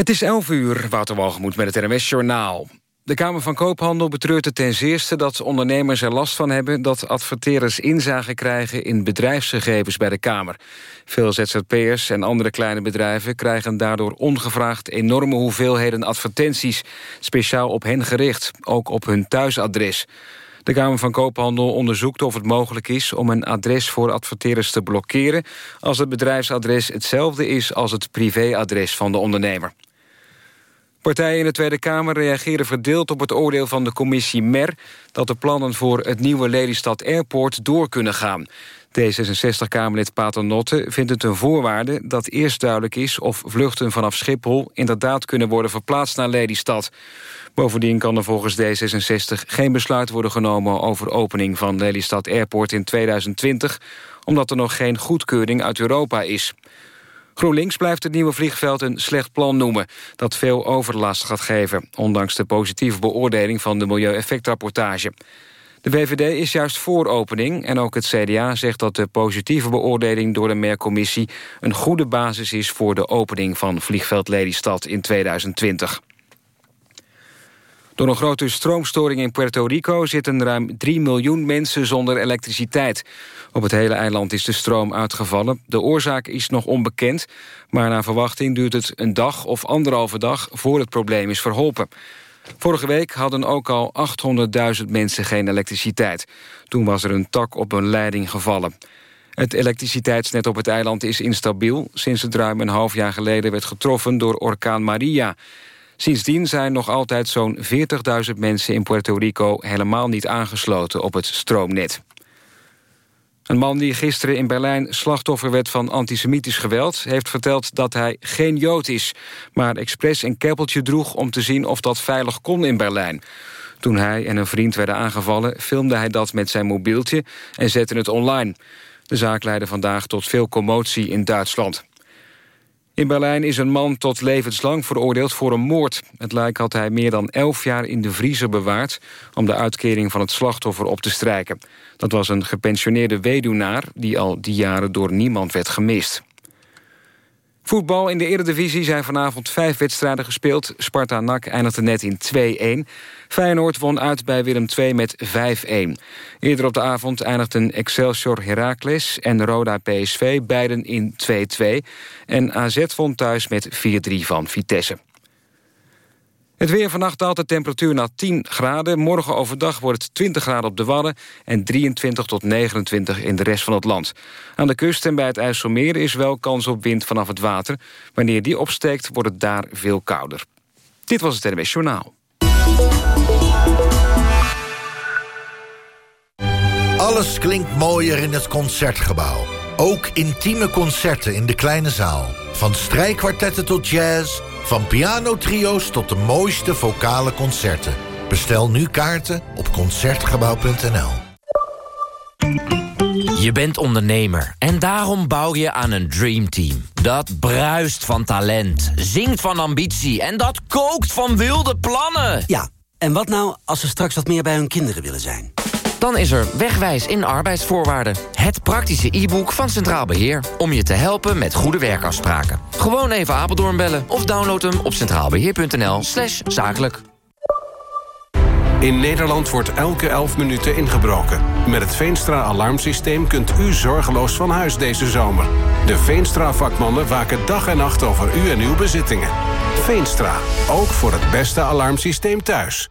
Het is 11 uur, Wouter met het NMS Journaal. De Kamer van Koophandel betreurt het ten zeerste dat ondernemers er last van hebben... dat adverteerders inzage krijgen in bedrijfsgegevens bij de Kamer. Veel ZZP'ers en andere kleine bedrijven krijgen daardoor ongevraagd... enorme hoeveelheden advertenties, speciaal op hen gericht, ook op hun thuisadres. De Kamer van Koophandel onderzoekt of het mogelijk is om een adres voor adverteerders te blokkeren als het bedrijfsadres hetzelfde is als het privéadres van de ondernemer. Partijen in de Tweede Kamer reageren verdeeld op het oordeel van de commissie MER... dat de plannen voor het nieuwe Lelystad Airport door kunnen gaan. D66-Kamerlid Paternotte vindt het een voorwaarde dat eerst duidelijk is... of vluchten vanaf Schiphol inderdaad kunnen worden verplaatst naar Lelystad. Bovendien kan er volgens D66 geen besluit worden genomen... over opening van Lelystad Airport in 2020... omdat er nog geen goedkeuring uit Europa is. GroenLinks blijft het nieuwe vliegveld een slecht plan noemen... dat veel overlast gaat geven, ondanks de positieve beoordeling... van de milieueffectrapportage. De VVD is juist voor opening en ook het CDA zegt dat de positieve beoordeling door de mercommissie een goede basis is voor de opening van vliegveld Lelystad in 2020. Door een grote stroomstoring in Puerto Rico zitten ruim 3 miljoen mensen zonder elektriciteit. Op het hele eiland is de stroom uitgevallen. De oorzaak is nog onbekend, maar naar verwachting duurt het een dag of anderhalve dag voor het probleem is verholpen. Vorige week hadden ook al 800.000 mensen geen elektriciteit. Toen was er een tak op een leiding gevallen. Het elektriciteitsnet op het eiland is instabiel... sinds het ruim een half jaar geleden werd getroffen door orkaan Maria. Sindsdien zijn nog altijd zo'n 40.000 mensen in Puerto Rico... helemaal niet aangesloten op het stroomnet. Een man die gisteren in Berlijn slachtoffer werd van antisemitisch geweld... heeft verteld dat hij geen Jood is... maar expres een keppeltje droeg om te zien of dat veilig kon in Berlijn. Toen hij en een vriend werden aangevallen... filmde hij dat met zijn mobieltje en zette het online. De zaak leidde vandaag tot veel commotie in Duitsland. In Berlijn is een man tot levenslang veroordeeld voor een moord. Het lijk had hij meer dan elf jaar in de vriezer bewaard... om de uitkering van het slachtoffer op te strijken. Dat was een gepensioneerde weduwnaar... die al die jaren door niemand werd gemist. Voetbal in de Eredivisie zijn vanavond vijf wedstrijden gespeeld. Sparta-NAC eindigde net in 2-1. Feyenoord won uit bij Willem II met 5-1. Eerder op de avond eindigden Excelsior Heracles en Roda PSV... beiden in 2-2. En AZ won thuis met 4-3 van Vitesse. Het weer vannacht daalt de temperatuur naar 10 graden. Morgen overdag wordt het 20 graden op de Wadden... en 23 tot 29 in de rest van het land. Aan de kust en bij het IJsselmeer is wel kans op wind vanaf het water. Wanneer die opsteekt, wordt het daar veel kouder. Dit was het NWS Journaal. Alles klinkt mooier in het Concertgebouw. Ook intieme concerten in de kleine zaal. Van strijkkwartetten tot jazz, van pianotrio's tot de mooiste vocale concerten. Bestel nu kaarten op Concertgebouw.nl. Je bent ondernemer en daarom bouw je aan een dreamteam. Dat bruist van talent, zingt van ambitie en dat kookt van wilde plannen. Ja, en wat nou als ze straks wat meer bij hun kinderen willen zijn? Dan is er Wegwijs in arbeidsvoorwaarden. Het praktische e-book van Centraal Beheer. Om je te helpen met goede werkafspraken. Gewoon even Apeldoorn bellen of download hem op centraalbeheer.nl slash zakelijk. In Nederland wordt elke 11 minuten ingebroken. Met het Veenstra-alarmsysteem kunt u zorgeloos van huis deze zomer. De Veenstra-vakmannen waken dag en nacht over u en uw bezittingen. Veenstra, ook voor het beste alarmsysteem thuis.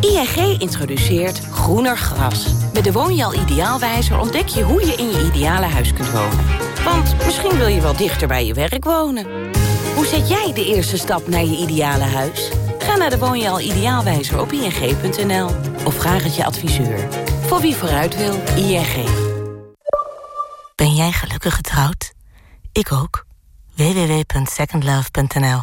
ING introduceert groener gras. Met de Woonjaal Ideaalwijzer ontdek je hoe je in je ideale huis kunt wonen. Want misschien wil je wel dichter bij je werk wonen. Hoe zet jij de eerste stap naar je ideale huis? Ga naar de Woonjaal Ideaalwijzer op ing.nl. Of vraag het je adviseur. Voor wie vooruit wil, ING. Ben jij gelukkig getrouwd? Ik ook. www.secondlove.nl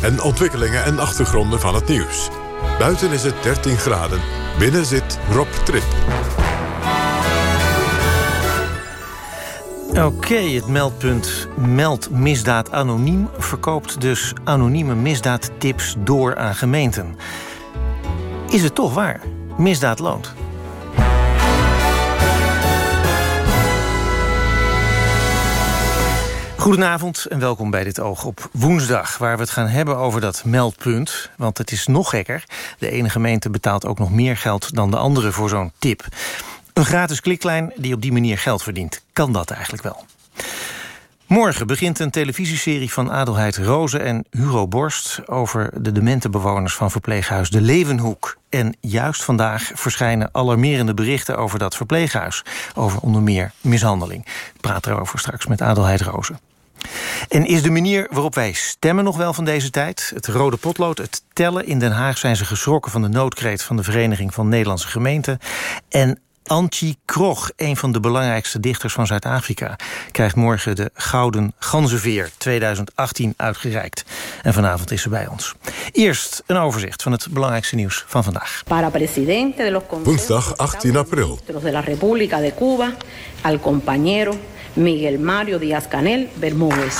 en ontwikkelingen en achtergronden van het nieuws. Buiten is het 13 graden. Binnen zit Rob Trip. Oké, het meldpunt Meld Misdaad Anoniem... verkoopt dus anonieme misdaadtips door aan gemeenten. Is het toch waar? Misdaad loont. Goedenavond en welkom bij dit Oog op woensdag... waar we het gaan hebben over dat meldpunt. Want het is nog gekker. De ene gemeente betaalt ook nog meer geld dan de andere voor zo'n tip. Een gratis kliklijn die op die manier geld verdient. Kan dat eigenlijk wel? Morgen begint een televisieserie van Adelheid Rozen en Hugo Borst... over de demente bewoners van verpleeghuis De Levenhoek. En juist vandaag verschijnen alarmerende berichten over dat verpleeghuis. Over onder meer mishandeling. Ik praat erover straks met Adelheid Rozen. En is de manier waarop wij stemmen nog wel van deze tijd? Het rode potlood, het tellen. In Den Haag zijn ze geschrokken van de noodkreet... van de Vereniging van Nederlandse Gemeenten. En Antje Krog, een van de belangrijkste dichters van Zuid-Afrika... krijgt morgen de Gouden Ganzenveer 2018 uitgereikt. En vanavond is ze bij ons. Eerst een overzicht van het belangrijkste nieuws van vandaag. Woensdag 18 april. de la República de Cuba, al compañero Miguel Mario Díaz-Canel Bermúdez.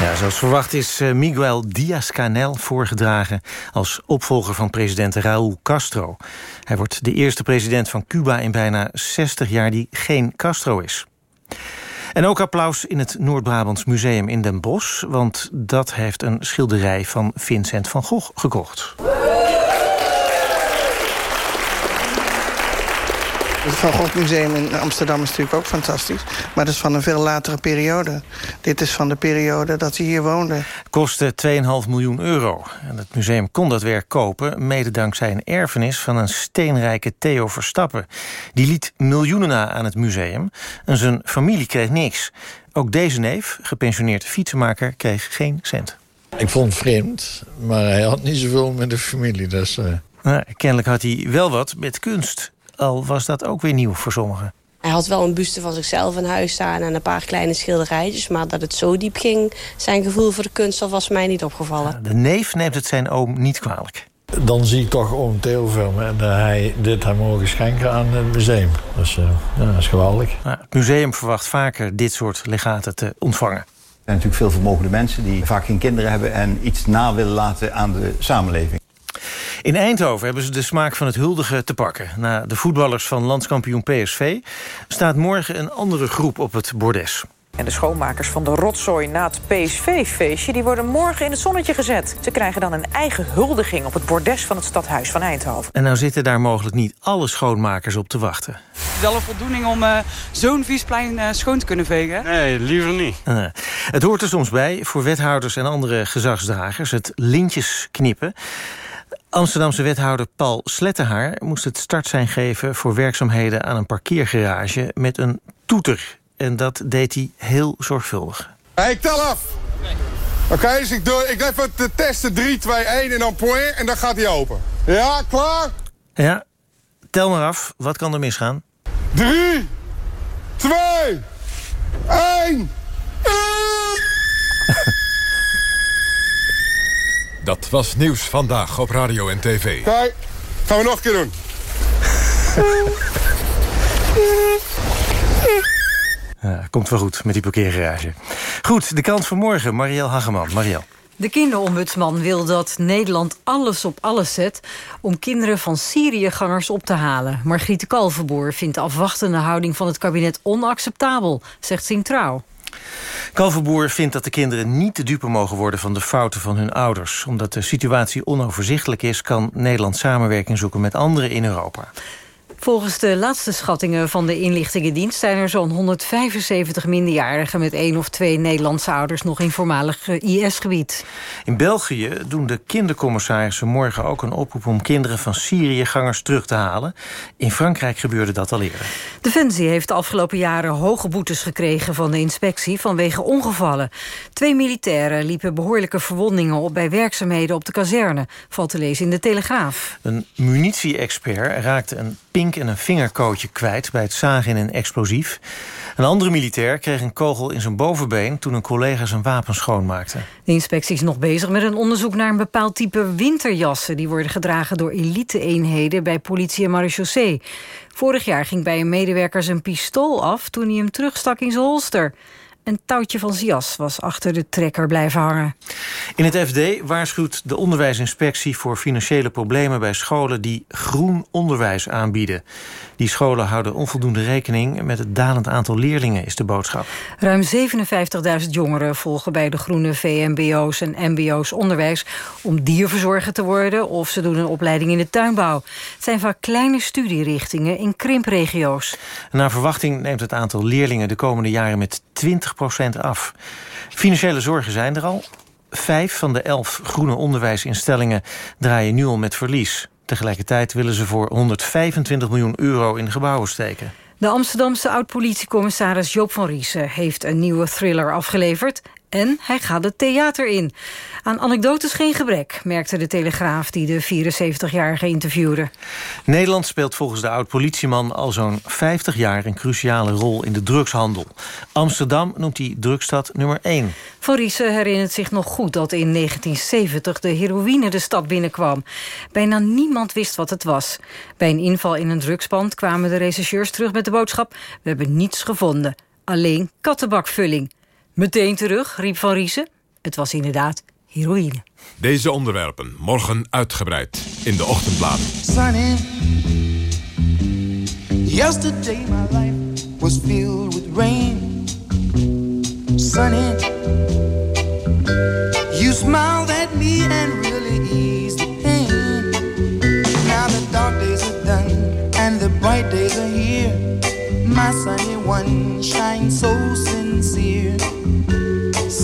Ja, zoals verwacht is eh, Miguel Díaz-Canel voorgedragen... als opvolger van president Raúl Castro. Hij wordt de eerste president van Cuba in bijna 60 jaar... die geen Castro is. En ook applaus in het Noord-Brabants Museum in Den Bosch... want dat heeft een schilderij van Vincent van Gogh gekocht. Het Van Gogh Museum in Amsterdam is natuurlijk ook fantastisch. Maar dat is van een veel latere periode. Dit is van de periode dat hij hier woonde. Kostte 2,5 miljoen euro. En het museum kon dat werk kopen... mede dankzij een erfenis van een steenrijke Theo Verstappen. Die liet miljoenen na aan het museum. En zijn familie kreeg niks. Ook deze neef, gepensioneerd fietsenmaker, kreeg geen cent. Ik vond het vreemd, maar hij had niet zoveel met de familie. Dus, uh... nou, kennelijk had hij wel wat met kunst al was dat ook weer nieuw voor sommigen. Hij had wel een buste van zichzelf in huis staan en een paar kleine schilderijtjes. Maar dat het zo diep ging, zijn gevoel voor de kunst, dat was mij niet opgevallen. De neef neemt het zijn oom niet kwalijk. Dan zie ik toch oom Theo filmen en hij dit heeft mogen schenken aan het museum. Dus uh, ja, dat is geweldig. het museum verwacht vaker dit soort legaten te ontvangen. Er zijn natuurlijk veel vermogende mensen die vaak geen kinderen hebben... en iets na willen laten aan de samenleving. In Eindhoven hebben ze de smaak van het huldigen te pakken. Na de voetballers van landskampioen PSV... staat morgen een andere groep op het bordes. En de schoonmakers van de rotzooi na het PSV-feestje... die worden morgen in het zonnetje gezet. Ze krijgen dan een eigen huldiging op het bordes van het stadhuis van Eindhoven. En nou zitten daar mogelijk niet alle schoonmakers op te wachten. Wel een voldoening om uh, zo'n viesplein uh, schoon te kunnen vegen? Nee, liever niet. Uh, het hoort er soms bij voor wethouders en andere gezagsdragers... het lintjes knippen... Amsterdamse wethouder Paul Slettenhaar moest het startsein geven... voor werkzaamheden aan een parkeergarage met een toeter. En dat deed hij heel zorgvuldig. Hey, ik tel af. Oké, okay, dus ik doe ik even te testen 3, 2, 1 en dan point en dan gaat hij open. Ja, klaar? Ja, tel maar af. Wat kan er misgaan? 3, 2, 1... Dat was nieuws vandaag op radio en tv. Kijk, gaan we nog een keer doen. Ja, komt wel goed met die parkeergarage. Goed, de kant van morgen, Marielle Hageman. Marielle. De kinderombudsman wil dat Nederland alles op alles zet... om kinderen van Syriëgangers op te halen. Margriete Kalverboer vindt de afwachtende houding van het kabinet onacceptabel, zegt Sint Trouw. Kalverboer vindt dat de kinderen niet te dupe mogen worden van de fouten van hun ouders. Omdat de situatie onoverzichtelijk is, kan Nederland samenwerking zoeken met anderen in Europa. Volgens de laatste schattingen van de inlichtingendienst... zijn er zo'n 175 minderjarigen met één of twee Nederlandse ouders... nog in voormalig IS-gebied. In België doen de kindercommissarissen morgen ook een oproep... om kinderen van Syriëgangers terug te halen. In Frankrijk gebeurde dat al eerder. Defensie heeft de afgelopen jaren hoge boetes gekregen... van de inspectie vanwege ongevallen. Twee militairen liepen behoorlijke verwondingen op... bij werkzaamheden op de kazerne, valt te lezen in de Telegraaf. Een munitie-expert raakte een pink en een vingerkootje kwijt... bij het zagen in een explosief. Een andere militair kreeg een kogel in zijn bovenbeen... toen een collega zijn wapen schoonmaakte. De inspectie is nog bezig met een onderzoek naar een bepaald type winterjassen... die worden gedragen door elite-eenheden bij politie en marechaussee. Vorig jaar ging bij een medewerker zijn pistool af... toen hij hem terugstak in zijn holster. Een touwtje van zijn jas was achter de trekker blijven hangen. In het FD waarschuwt de onderwijsinspectie voor financiële problemen bij scholen die groen onderwijs aanbieden. Die scholen houden onvoldoende rekening met het dalend aantal leerlingen, is de boodschap. Ruim 57.000 jongeren volgen bij de groene VMBO's en MBO's onderwijs om dierverzorger te worden of ze doen een opleiding in de tuinbouw. Het zijn vaak kleine studierichtingen in krimpregio's. Naar verwachting neemt het aantal leerlingen de komende jaren met 20% af. Financiële zorgen zijn er al. Vijf van de elf groene onderwijsinstellingen draaien nu al met verlies. Tegelijkertijd willen ze voor 125 miljoen euro in gebouwen steken. De Amsterdamse oud-politiecommissaris Joop van Riesen heeft een nieuwe thriller afgeleverd. En hij gaat het theater in. Aan anekdotes geen gebrek, merkte de Telegraaf... die de 74-jarige interviewde. Nederland speelt volgens de oud-politieman al zo'n 50 jaar... een cruciale rol in de drugshandel. Amsterdam noemt hij drugstad nummer 1. Van Riesen herinnert zich nog goed dat in 1970 de heroïne de stad binnenkwam. Bijna niemand wist wat het was. Bij een inval in een drugspand kwamen de rechercheurs terug met de boodschap... we hebben niets gevonden, alleen kattenbakvulling. Meteen terug, riep Van Riesen. Het was inderdaad heroïne. Deze onderwerpen morgen uitgebreid in de ochtendbladen. Sunny, yesterday my life was filled with rain. Sunny, you smiled at me and really eased the pain. Now the dark days are done and the bright days are here. My sunny one shines so.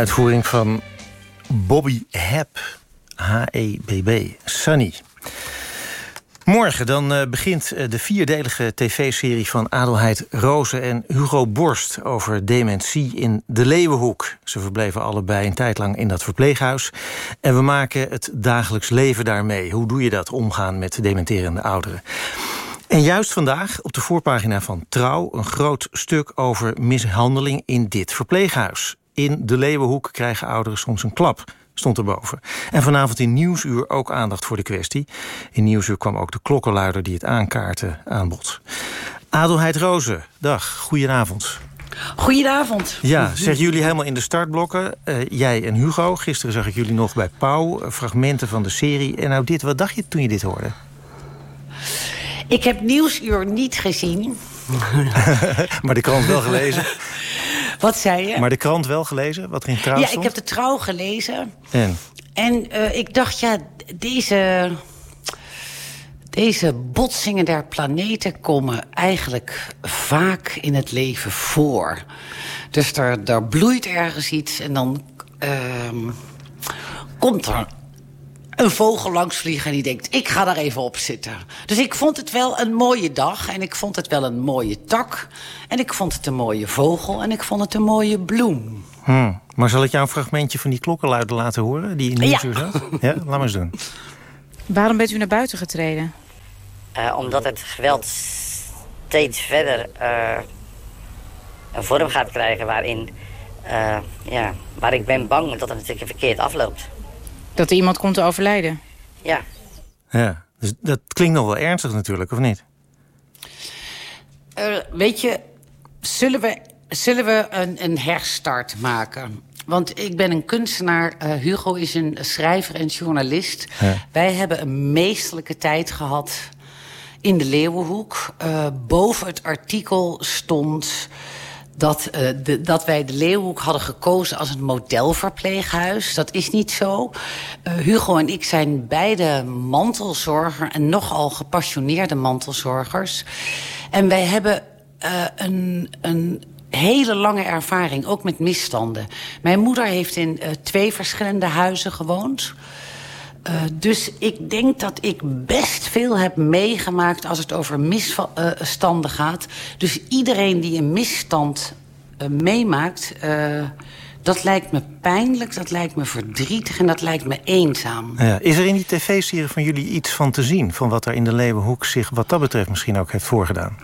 uitvoering van Bobby Hebb. H-E-B-B. Sunny. Morgen dan uh, begint uh, de vierdelige tv-serie van Adelheid Rozen en Hugo Borst... over dementie in de Leeuwenhoek. Ze verbleven allebei een tijd lang in dat verpleeghuis. En we maken het dagelijks leven daarmee. Hoe doe je dat, omgaan met dementerende ouderen? En juist vandaag op de voorpagina van Trouw... een groot stuk over mishandeling in dit verpleeghuis. In de Leeuwenhoek krijgen ouderen soms een klap stond erboven. En vanavond in Nieuwsuur ook aandacht voor de kwestie. In Nieuwsuur kwam ook de klokkenluider die het aankaarten aan bod. Adelheid Rozen, dag, goedenavond. Goedenavond. Ja, zeggen jullie helemaal in de startblokken. Uh, jij en Hugo, gisteren zag ik jullie nog bij Pauw... fragmenten van de serie. En nou dit, wat dacht je toen je dit hoorde? Ik heb Nieuwsuur niet gezien. maar de krant wel gelezen. Wat zei je? Maar de krant wel gelezen, wat in trouw Ja, stond? ik heb de trouw gelezen. En? En uh, ik dacht, ja, deze... Deze botsingen der planeten komen eigenlijk vaak in het leven voor. Dus er, er bloeit ergens iets en dan uh, komt er een vogel langs vliegen en die denkt... ik ga daar even op zitten. Dus ik vond het wel een mooie dag en ik vond het wel een mooie tak... en ik vond het een mooie vogel en ik vond het een mooie bloem. Hmm. Maar zal ik jou een fragmentje van die klokkenluider laten horen... die in Nieuwsuur ja. zat? Ja, laat maar eens doen. Waarom bent u naar buiten getreden? Uh, omdat het geweld steeds verder uh, een vorm gaat krijgen... waarin uh, ja, waar ik ben bang dat het natuurlijk verkeerd afloopt. Dat er iemand komt te overlijden? Ja. Ja, dus dat klinkt nog wel ernstig natuurlijk, of niet? Uh, weet je, zullen we, zullen we een, een herstart maken? Want ik ben een kunstenaar, uh, Hugo is een schrijver en journalist. Ja. Wij hebben een meestelijke tijd gehad in de Leeuwenhoek. Uh, boven het artikel stond dat, uh, de, dat wij de Leeuwhoek hadden gekozen als een modelverpleeghuis. Dat is niet zo. Uh, Hugo en ik zijn beide mantelzorger... en nogal gepassioneerde mantelzorgers. En wij hebben uh, een, een hele lange ervaring, ook met misstanden. Mijn moeder heeft in twee verschillende huizen gewoond... Uh, dus ik denk dat ik best veel heb meegemaakt als het over misstanden gaat. Dus iedereen die een misstand uh, meemaakt, uh, dat lijkt me pijnlijk, dat lijkt me verdrietig en dat lijkt me eenzaam. Ja, is er in die tv-serie van jullie iets van te zien? Van wat er in de Leeuwenhoek zich wat dat betreft misschien ook heeft voorgedaan?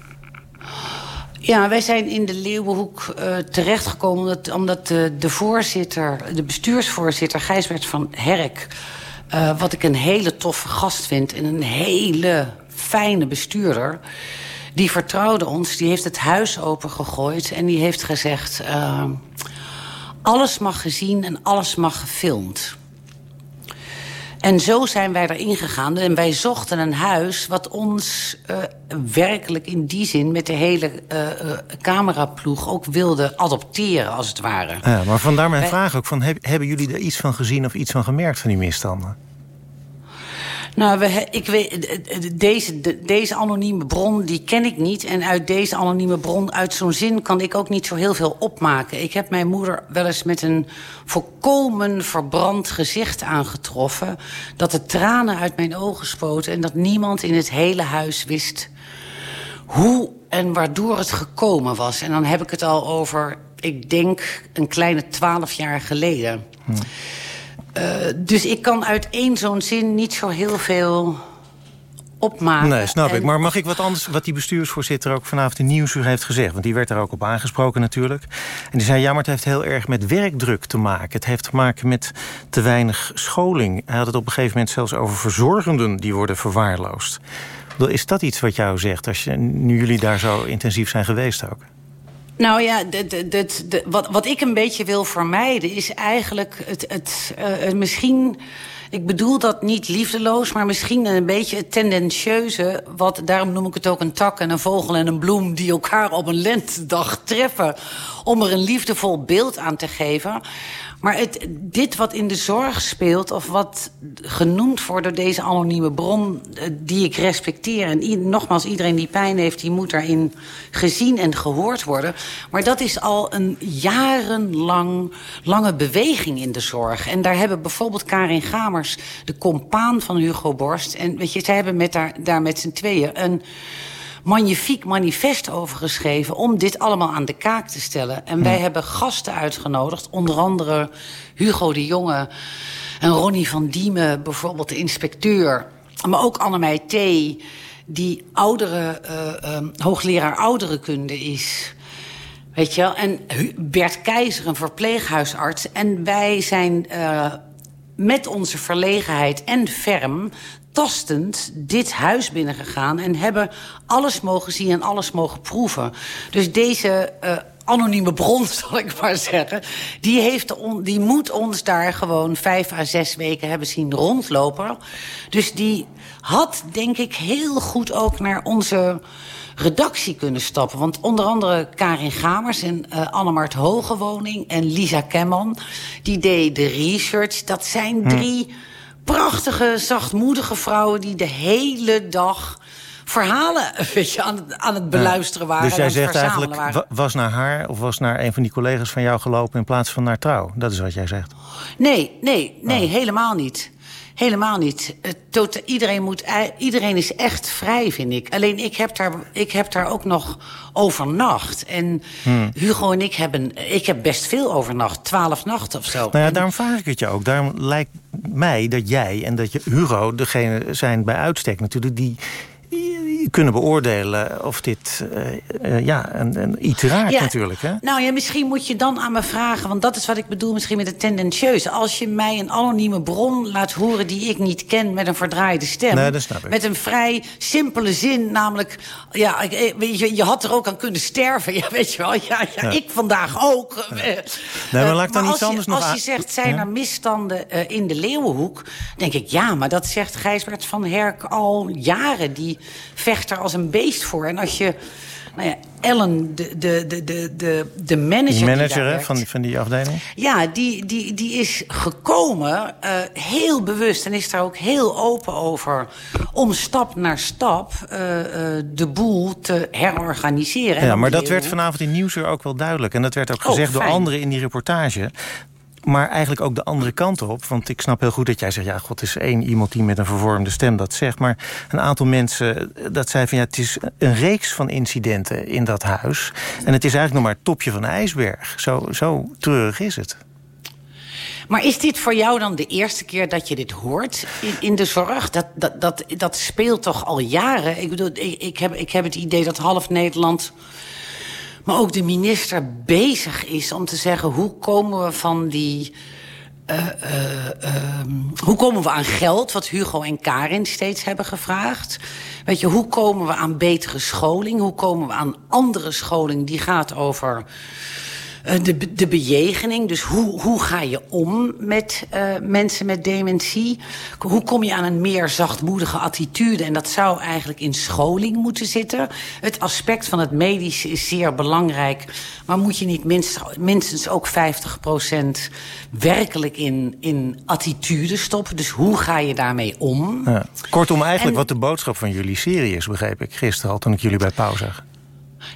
Ja, wij zijn in de Leeuwenhoek uh, terechtgekomen... omdat, omdat de, de voorzitter, de bestuursvoorzitter Gijsbert van Herk... Uh, wat ik een hele toffe gast vind en een hele fijne bestuurder... die vertrouwde ons, die heeft het huis opengegooid... en die heeft gezegd, uh, alles mag gezien en alles mag gefilmd. En zo zijn wij erin gegaan. En wij zochten een huis wat ons uh, werkelijk in die zin... met de hele uh, uh, cameraploeg ook wilde adopteren, als het ware. Ja, maar vandaar mijn wij... vraag ook. Van, heb, hebben jullie er iets van gezien of iets van gemerkt van die misstanden? Nou, we, ik weet, deze, de, deze anonieme bron, die ken ik niet. En uit deze anonieme bron, uit zo'n zin... kan ik ook niet zo heel veel opmaken. Ik heb mijn moeder wel eens met een volkomen verbrand gezicht aangetroffen... dat de tranen uit mijn ogen spoten... en dat niemand in het hele huis wist hoe en waardoor het gekomen was. En dan heb ik het al over, ik denk, een kleine twaalf jaar geleden... Hm. Uh, dus ik kan uit één zo'n zin niet zo heel veel opmaken. Nee, snap en... ik. Maar mag ik wat anders, wat die bestuursvoorzitter ook vanavond in Nieuwsuur heeft gezegd? Want die werd daar ook op aangesproken natuurlijk. En die zei, ja, maar het heeft heel erg met werkdruk te maken. Het heeft te maken met te weinig scholing. Hij had het op een gegeven moment zelfs over verzorgenden die worden verwaarloosd. Is dat iets wat jou zegt, als je, nu jullie daar zo intensief zijn geweest ook? Nou ja, wat, wat ik een beetje wil vermijden is eigenlijk het, het uh, misschien... Ik bedoel dat niet liefdeloos, maar misschien een beetje het tendentieuze... Wat, daarom noem ik het ook een tak en een vogel en een bloem... die elkaar op een lentedag treffen... om er een liefdevol beeld aan te geven. Maar het, dit wat in de zorg speelt, of wat genoemd wordt door deze anonieme bron... die ik respecteer, en nogmaals, iedereen die pijn heeft... die moet daarin gezien en gehoord worden. Maar dat is al een jarenlang lange beweging in de zorg. En daar hebben bijvoorbeeld Karin Gamer kamers de compaan van Hugo Borst. En weet je, zij hebben met daar, daar met z'n tweeën een magnifiek manifest over geschreven... om dit allemaal aan de kaak te stellen. En wij hebben gasten uitgenodigd, onder andere Hugo de Jonge... en Ronnie van Diemen, bijvoorbeeld de inspecteur... maar ook Annemij T., die oudere, uh, uh, hoogleraar ouderenkunde is... Weet je wel? En Bert Keizer, een verpleeghuisarts. En wij zijn uh, met onze verlegenheid en ferm tastend dit huis binnengegaan... en hebben alles mogen zien en alles mogen proeven. Dus deze uh, anonieme bron, zal ik maar zeggen... Die, heeft on, die moet ons daar gewoon vijf à zes weken hebben zien rondlopen. Dus die had, denk ik, heel goed ook naar onze redactie kunnen stappen. Want onder andere Karin Gamers en uh, Annemart Hogewoning en Lisa Kemman... die deed de research. Dat zijn drie... Hm prachtige, zachtmoedige vrouwen die de hele dag verhalen weet je, aan, het, aan het beluisteren waren. Dus jij zegt eigenlijk, waren. was naar haar of was naar een van die collega's van jou gelopen... in plaats van naar trouw? Dat is wat jij zegt. Nee, nee, nee, oh. helemaal niet. Helemaal niet. Tot, iedereen, moet, iedereen is echt vrij, vind ik. Alleen ik heb daar, ik heb daar ook nog overnacht. En hmm. Hugo en ik hebben... Ik heb best veel overnacht. Twaalf nachten of zo. Nou ja, daarom vraag ik het je ook. Daarom lijkt mij dat jij en dat je Hugo degene zijn bij uitstek natuurlijk... die kunnen beoordelen of dit uh, uh, ja, een, een iets raakt ja, natuurlijk. Hè? Nou ja, misschien moet je dan aan me vragen... want dat is wat ik bedoel misschien met het tendentieuze. Als je mij een anonieme bron laat horen die ik niet ken... met een verdraaide stem, nee, dat snap ik. met een vrij simpele zin... namelijk, ja, je, je had er ook aan kunnen sterven. Ja, weet je wel, ja, ja, ja. ik vandaag ook. Ja. Nee, maar laat ik dan iets anders je, nog Als je zegt, zijn er misstanden in de Leeuwenhoek... denk ik, ja, maar dat zegt Gijsbert van Herk al jaren. Die vecht er als een beest voor. En als je... Nou ja, Ellen, de, de, de, de, de manager... Die manager die van, die, van die afdeling? Ja, die, die, die is gekomen, uh, heel bewust... en is daar ook heel open over... om stap naar stap uh, uh, de boel te herorganiseren. Ja, maar dat werd vanavond in Nieuwsuur ook wel duidelijk. En dat werd ook gezegd oh, door anderen in die reportage maar eigenlijk ook de andere kant op. Want ik snap heel goed dat jij zegt... ja, god, is één iemand die met een vervormde stem dat zegt. Maar een aantal mensen, dat zei van... ja, het is een reeks van incidenten in dat huis. En het is eigenlijk nog maar het topje van ijsberg. Zo, zo treurig is het. Maar is dit voor jou dan de eerste keer dat je dit hoort in, in de zorg? Dat, dat, dat, dat speelt toch al jaren? Ik bedoel, ik, ik, heb, ik heb het idee dat half Nederland maar ook de minister bezig is om te zeggen... hoe komen we van die... Uh, uh, uh, hoe komen we aan geld, wat Hugo en Karin steeds hebben gevraagd? Weet je, hoe komen we aan betere scholing? Hoe komen we aan andere scholing die gaat over de, de bejegening. Dus hoe, hoe ga je om met uh, mensen met dementie? Hoe kom je aan een meer zachtmoedige attitude? En dat zou eigenlijk in scholing moeten zitten. Het aspect van het medische is zeer belangrijk. Maar moet je niet minstens, minstens ook 50% werkelijk in, in attitude stoppen? Dus hoe ga je daarmee om? Ja. Kortom, eigenlijk en, wat de boodschap van jullie serie is, begreep ik gisteren al toen ik jullie bij Pauw zag.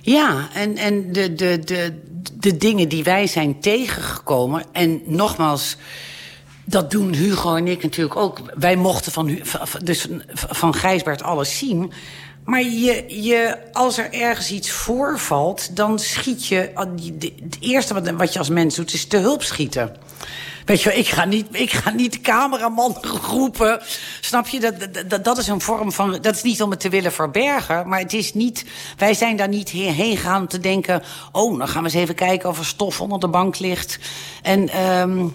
Ja, en, en de, de, de, de dingen die wij zijn tegengekomen... en nogmaals, dat doen Hugo en ik natuurlijk ook. Wij mochten van, dus van Gijsbert alles zien... Maar je, je, als er ergens iets voorvalt, dan schiet je... Het eerste wat, wat je als mens doet, is te hulp schieten. Weet je ik ga niet, ik ga niet de cameraman roepen. Snap je? Dat, dat, dat is een vorm van... Dat is niet om het te willen verbergen, maar het is niet... Wij zijn daar niet heen gegaan te denken... oh, dan gaan we eens even kijken of er stof onder de bank ligt. En um,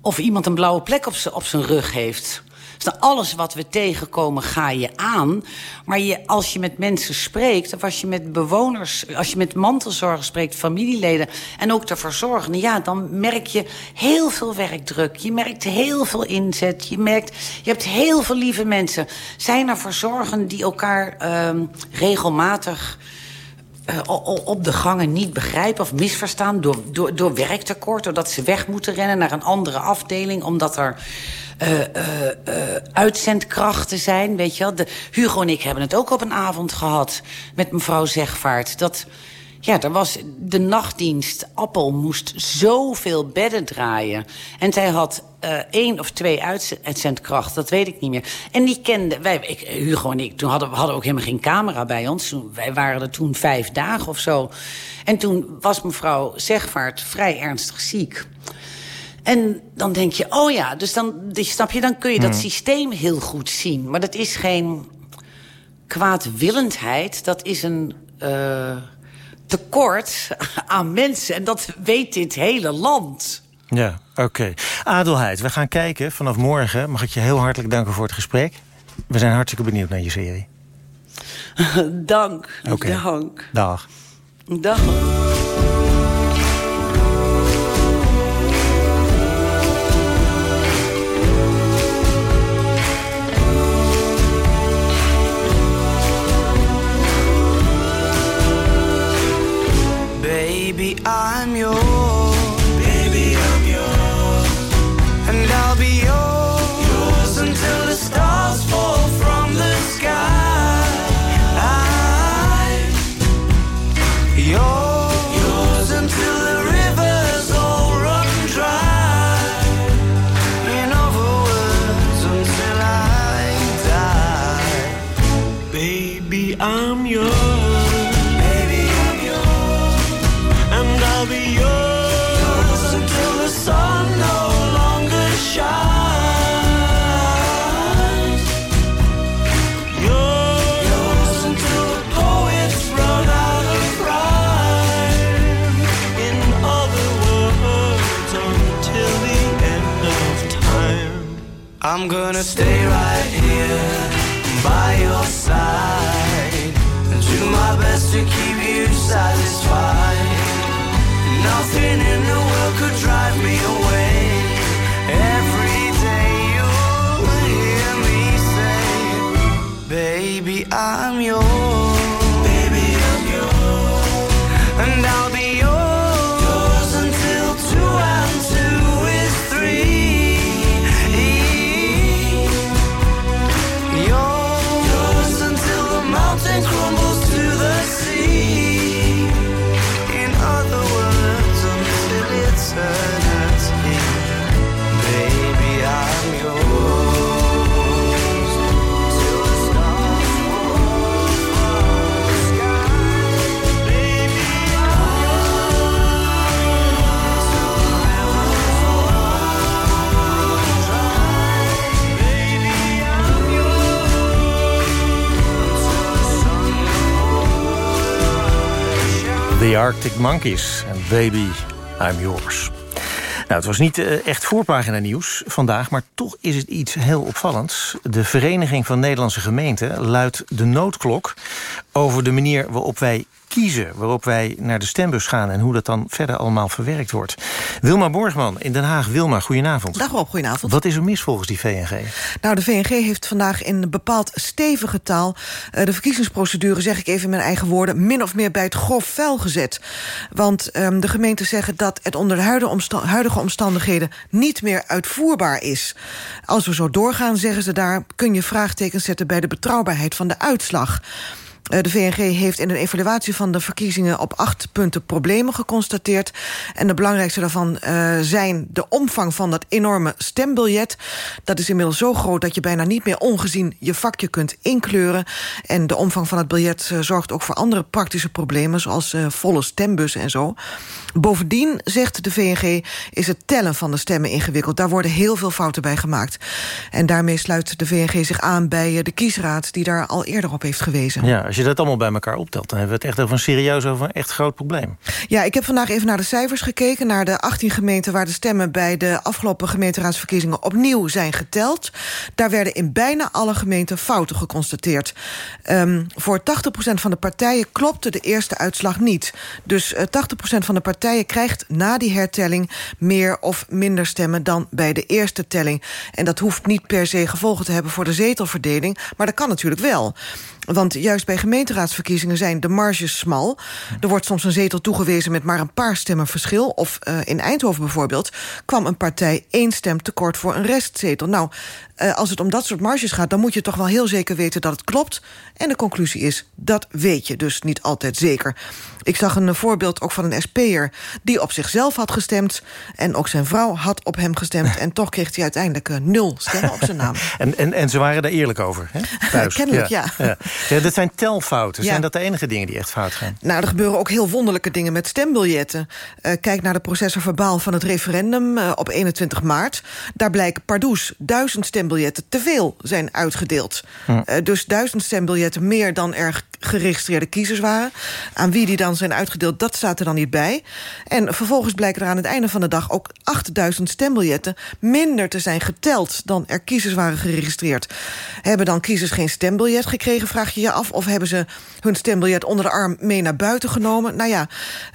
of iemand een blauwe plek op zijn rug heeft. Dus alles wat we tegenkomen ga je aan. Maar je, als je met mensen spreekt, of als je met bewoners... als je met mantelzorgers spreekt, familieleden... en ook de verzorgenden, ja, dan merk je heel veel werkdruk. Je merkt heel veel inzet. Je merkt, je hebt heel veel lieve mensen. Zijn er verzorgenden die elkaar uh, regelmatig... Uh, op de gangen niet begrijpen of misverstaan door, door, door werktekort... doordat ze weg moeten rennen naar een andere afdeling... omdat er uh, uh, uitzendkrachten zijn. Weet je wel? De, Hugo en ik hebben het ook op een avond gehad met mevrouw Zegvaart. Dat, Ja, er was de nachtdienst Appel moest zoveel bedden draaien. En zij had uh, één of twee uitzendkrachten, dat weet ik niet meer. En die kende, wij, ik, Hugo en ik, toen hadden we hadden ook helemaal geen camera bij ons. Toen, wij waren er toen vijf dagen of zo. En toen was mevrouw Zegvaart vrij ernstig ziek. En dan denk je, oh ja, dus dan, snap je, dan kun je dat Hmm. systeem heel goed zien. Maar dat is geen kwaadwillendheid, dat is een uh, tekort aan mensen. En dat weet dit hele land. Ja, oké. Adelheid, we gaan kijken vanaf morgen. Mag ik je heel hartelijk danken voor het gesprek. We zijn hartstikke benieuwd naar je serie. Dank. Dank. Dag. Dag. Stay right here by your side and do my best to keep you satisfied. Nothing in the world could drive me away. Every day you'll hear me say, Baby, I'm yours. Arctic Monkeys en Baby, I'm Yours. Nou, het was niet eh, echt voorpagina nieuws vandaag... maar toch is het iets heel opvallends. De Vereniging van Nederlandse Gemeenten luidt de noodklok... over de manier waarop wij kiezen, waarop wij naar de stembus gaan... en hoe dat dan verder allemaal verwerkt wordt. Wilma Borgman in Den Haag. Wilma, goedenavond. Dag Rob, goedenavond. Wat is er mis volgens die VNG? Nou, de VNG heeft vandaag in bepaald stevige taal... eh, de verkiezingsprocedure, zeg ik even in mijn eigen woorden... min of meer bij het grof vuil gezet. Want ehm, de gemeenten zeggen dat het onder de huidige, omsta- huidige omstandigheden... niet meer uitvoerbaar is. Als we zo doorgaan, zeggen ze daar... kun je vraagtekens zetten bij de betrouwbaarheid van de uitslag. Eh, De VNG heeft in een evaluatie van de verkiezingen op acht punten problemen geconstateerd. En de belangrijkste daarvan eh, zijn de omvang van dat enorme stembiljet. Dat is inmiddels zo groot dat je bijna niet meer ongezien je vakje kunt inkleuren. En de omvang van het biljet eh, zorgt ook voor andere praktische problemen, zoals volle stembussen en zo. Bovendien, zegt de VNG, is het tellen van de stemmen ingewikkeld. Daar worden heel veel fouten bij gemaakt. En daarmee sluit de VNG zich aan bij de kiesraad... die daar al eerder op heeft gewezen. Ja, je dat allemaal bij elkaar optelt... dan hebben we het echt over een serieus, over een echt groot probleem. Ja, ik heb vandaag even naar de cijfers gekeken... naar de 18 gemeenten waar de stemmen bij de afgelopen gemeenteraadsverkiezingen opnieuw zijn geteld. Daar werden in bijna alle gemeenten fouten geconstateerd. Um, voor 80% van de partijen klopte de eerste uitslag niet. Dus uh, 80% van de partijen krijgt na die hertelling... meer of minder stemmen dan bij de eerste telling. En dat hoeft niet per se gevolgen te hebben voor de zetelverdeling... maar dat kan natuurlijk wel. Want juist bij gemeenteraadsverkiezingen zijn de marges smal. Er wordt soms een zetel toegewezen met maar een paar stemmen verschil. Of uh, in Eindhoven bijvoorbeeld kwam een partij één stem tekort voor een restzetel. Nou, uh, als het om dat soort marges gaat... dan moet je toch wel heel zeker weten dat het klopt. En de conclusie is, dat weet je dus niet altijd zeker. Ik zag een voorbeeld ook van een SP'er die op zichzelf had gestemd... en ook zijn vrouw had op hem gestemd... en toch kreeg hij uiteindelijk uh, nul stemmen op zijn naam. en, en, en ze waren daar eerlijk over, hè? Thuis. Kennelijk, ja. ja. ja. dat zijn telfouten. Zijn dat de enige dingen die echt fout gaan? Nou, er gebeuren ook heel wonderlijke dingen met stembiljetten. Uh, kijk naar de processorverbaal van het referendum op 21 maart. Daar blijken pardoes duizend stembiljetten te veel zijn uitgedeeld. Uh, dus duizend stembiljetten meer dan er geregistreerde kiezers waren. Aan wie die dan zijn uitgedeeld, dat staat er dan niet bij. En vervolgens blijken er aan het einde van de dag ook 8000 stembiljetten minder te zijn geteld dan er kiezers waren geregistreerd. Hebben dan kiezers geen stembiljet gekregen, vraag je je af, of hebben ze hun stembiljet onder de arm mee naar buiten genomen? Nou ja,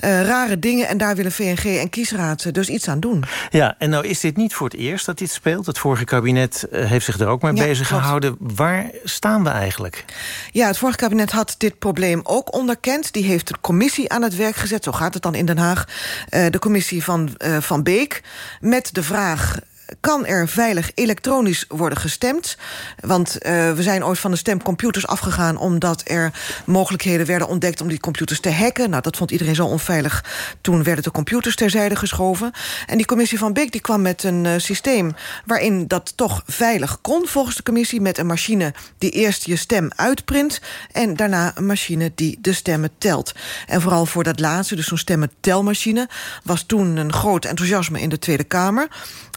uh, rare dingen en daar willen VNG en kiesraad dus iets aan doen. Ja, en nou is dit niet voor het eerst dat dit speelt. Het vorige kabinet uh, heeft zich er ook mee ja, bezig klopt. gehouden. Waar staan we eigenlijk? Ja, het vorige kabinet had dit probleem ook onderkend. Die heeft een commissie aan het werk gezet, zo gaat het dan in Den Haag. Uh, de commissie van uh, Van Beek, met de vraag kan er veilig elektronisch worden gestemd. Want uh, we zijn ooit van de stemcomputers afgegaan... omdat er mogelijkheden werden ontdekt om die computers te hacken. Nou, dat vond iedereen zo onveilig. Toen werden de computers terzijde geschoven. En die commissie van Beek die kwam met een uh, systeem... waarin dat toch veilig kon volgens de commissie... met een machine die eerst je stem uitprint... en daarna een machine die de stemmen telt. En vooral voor dat laatste, dus zo'n stemmentelmachine... was toen een groot enthousiasme in de Tweede Kamer...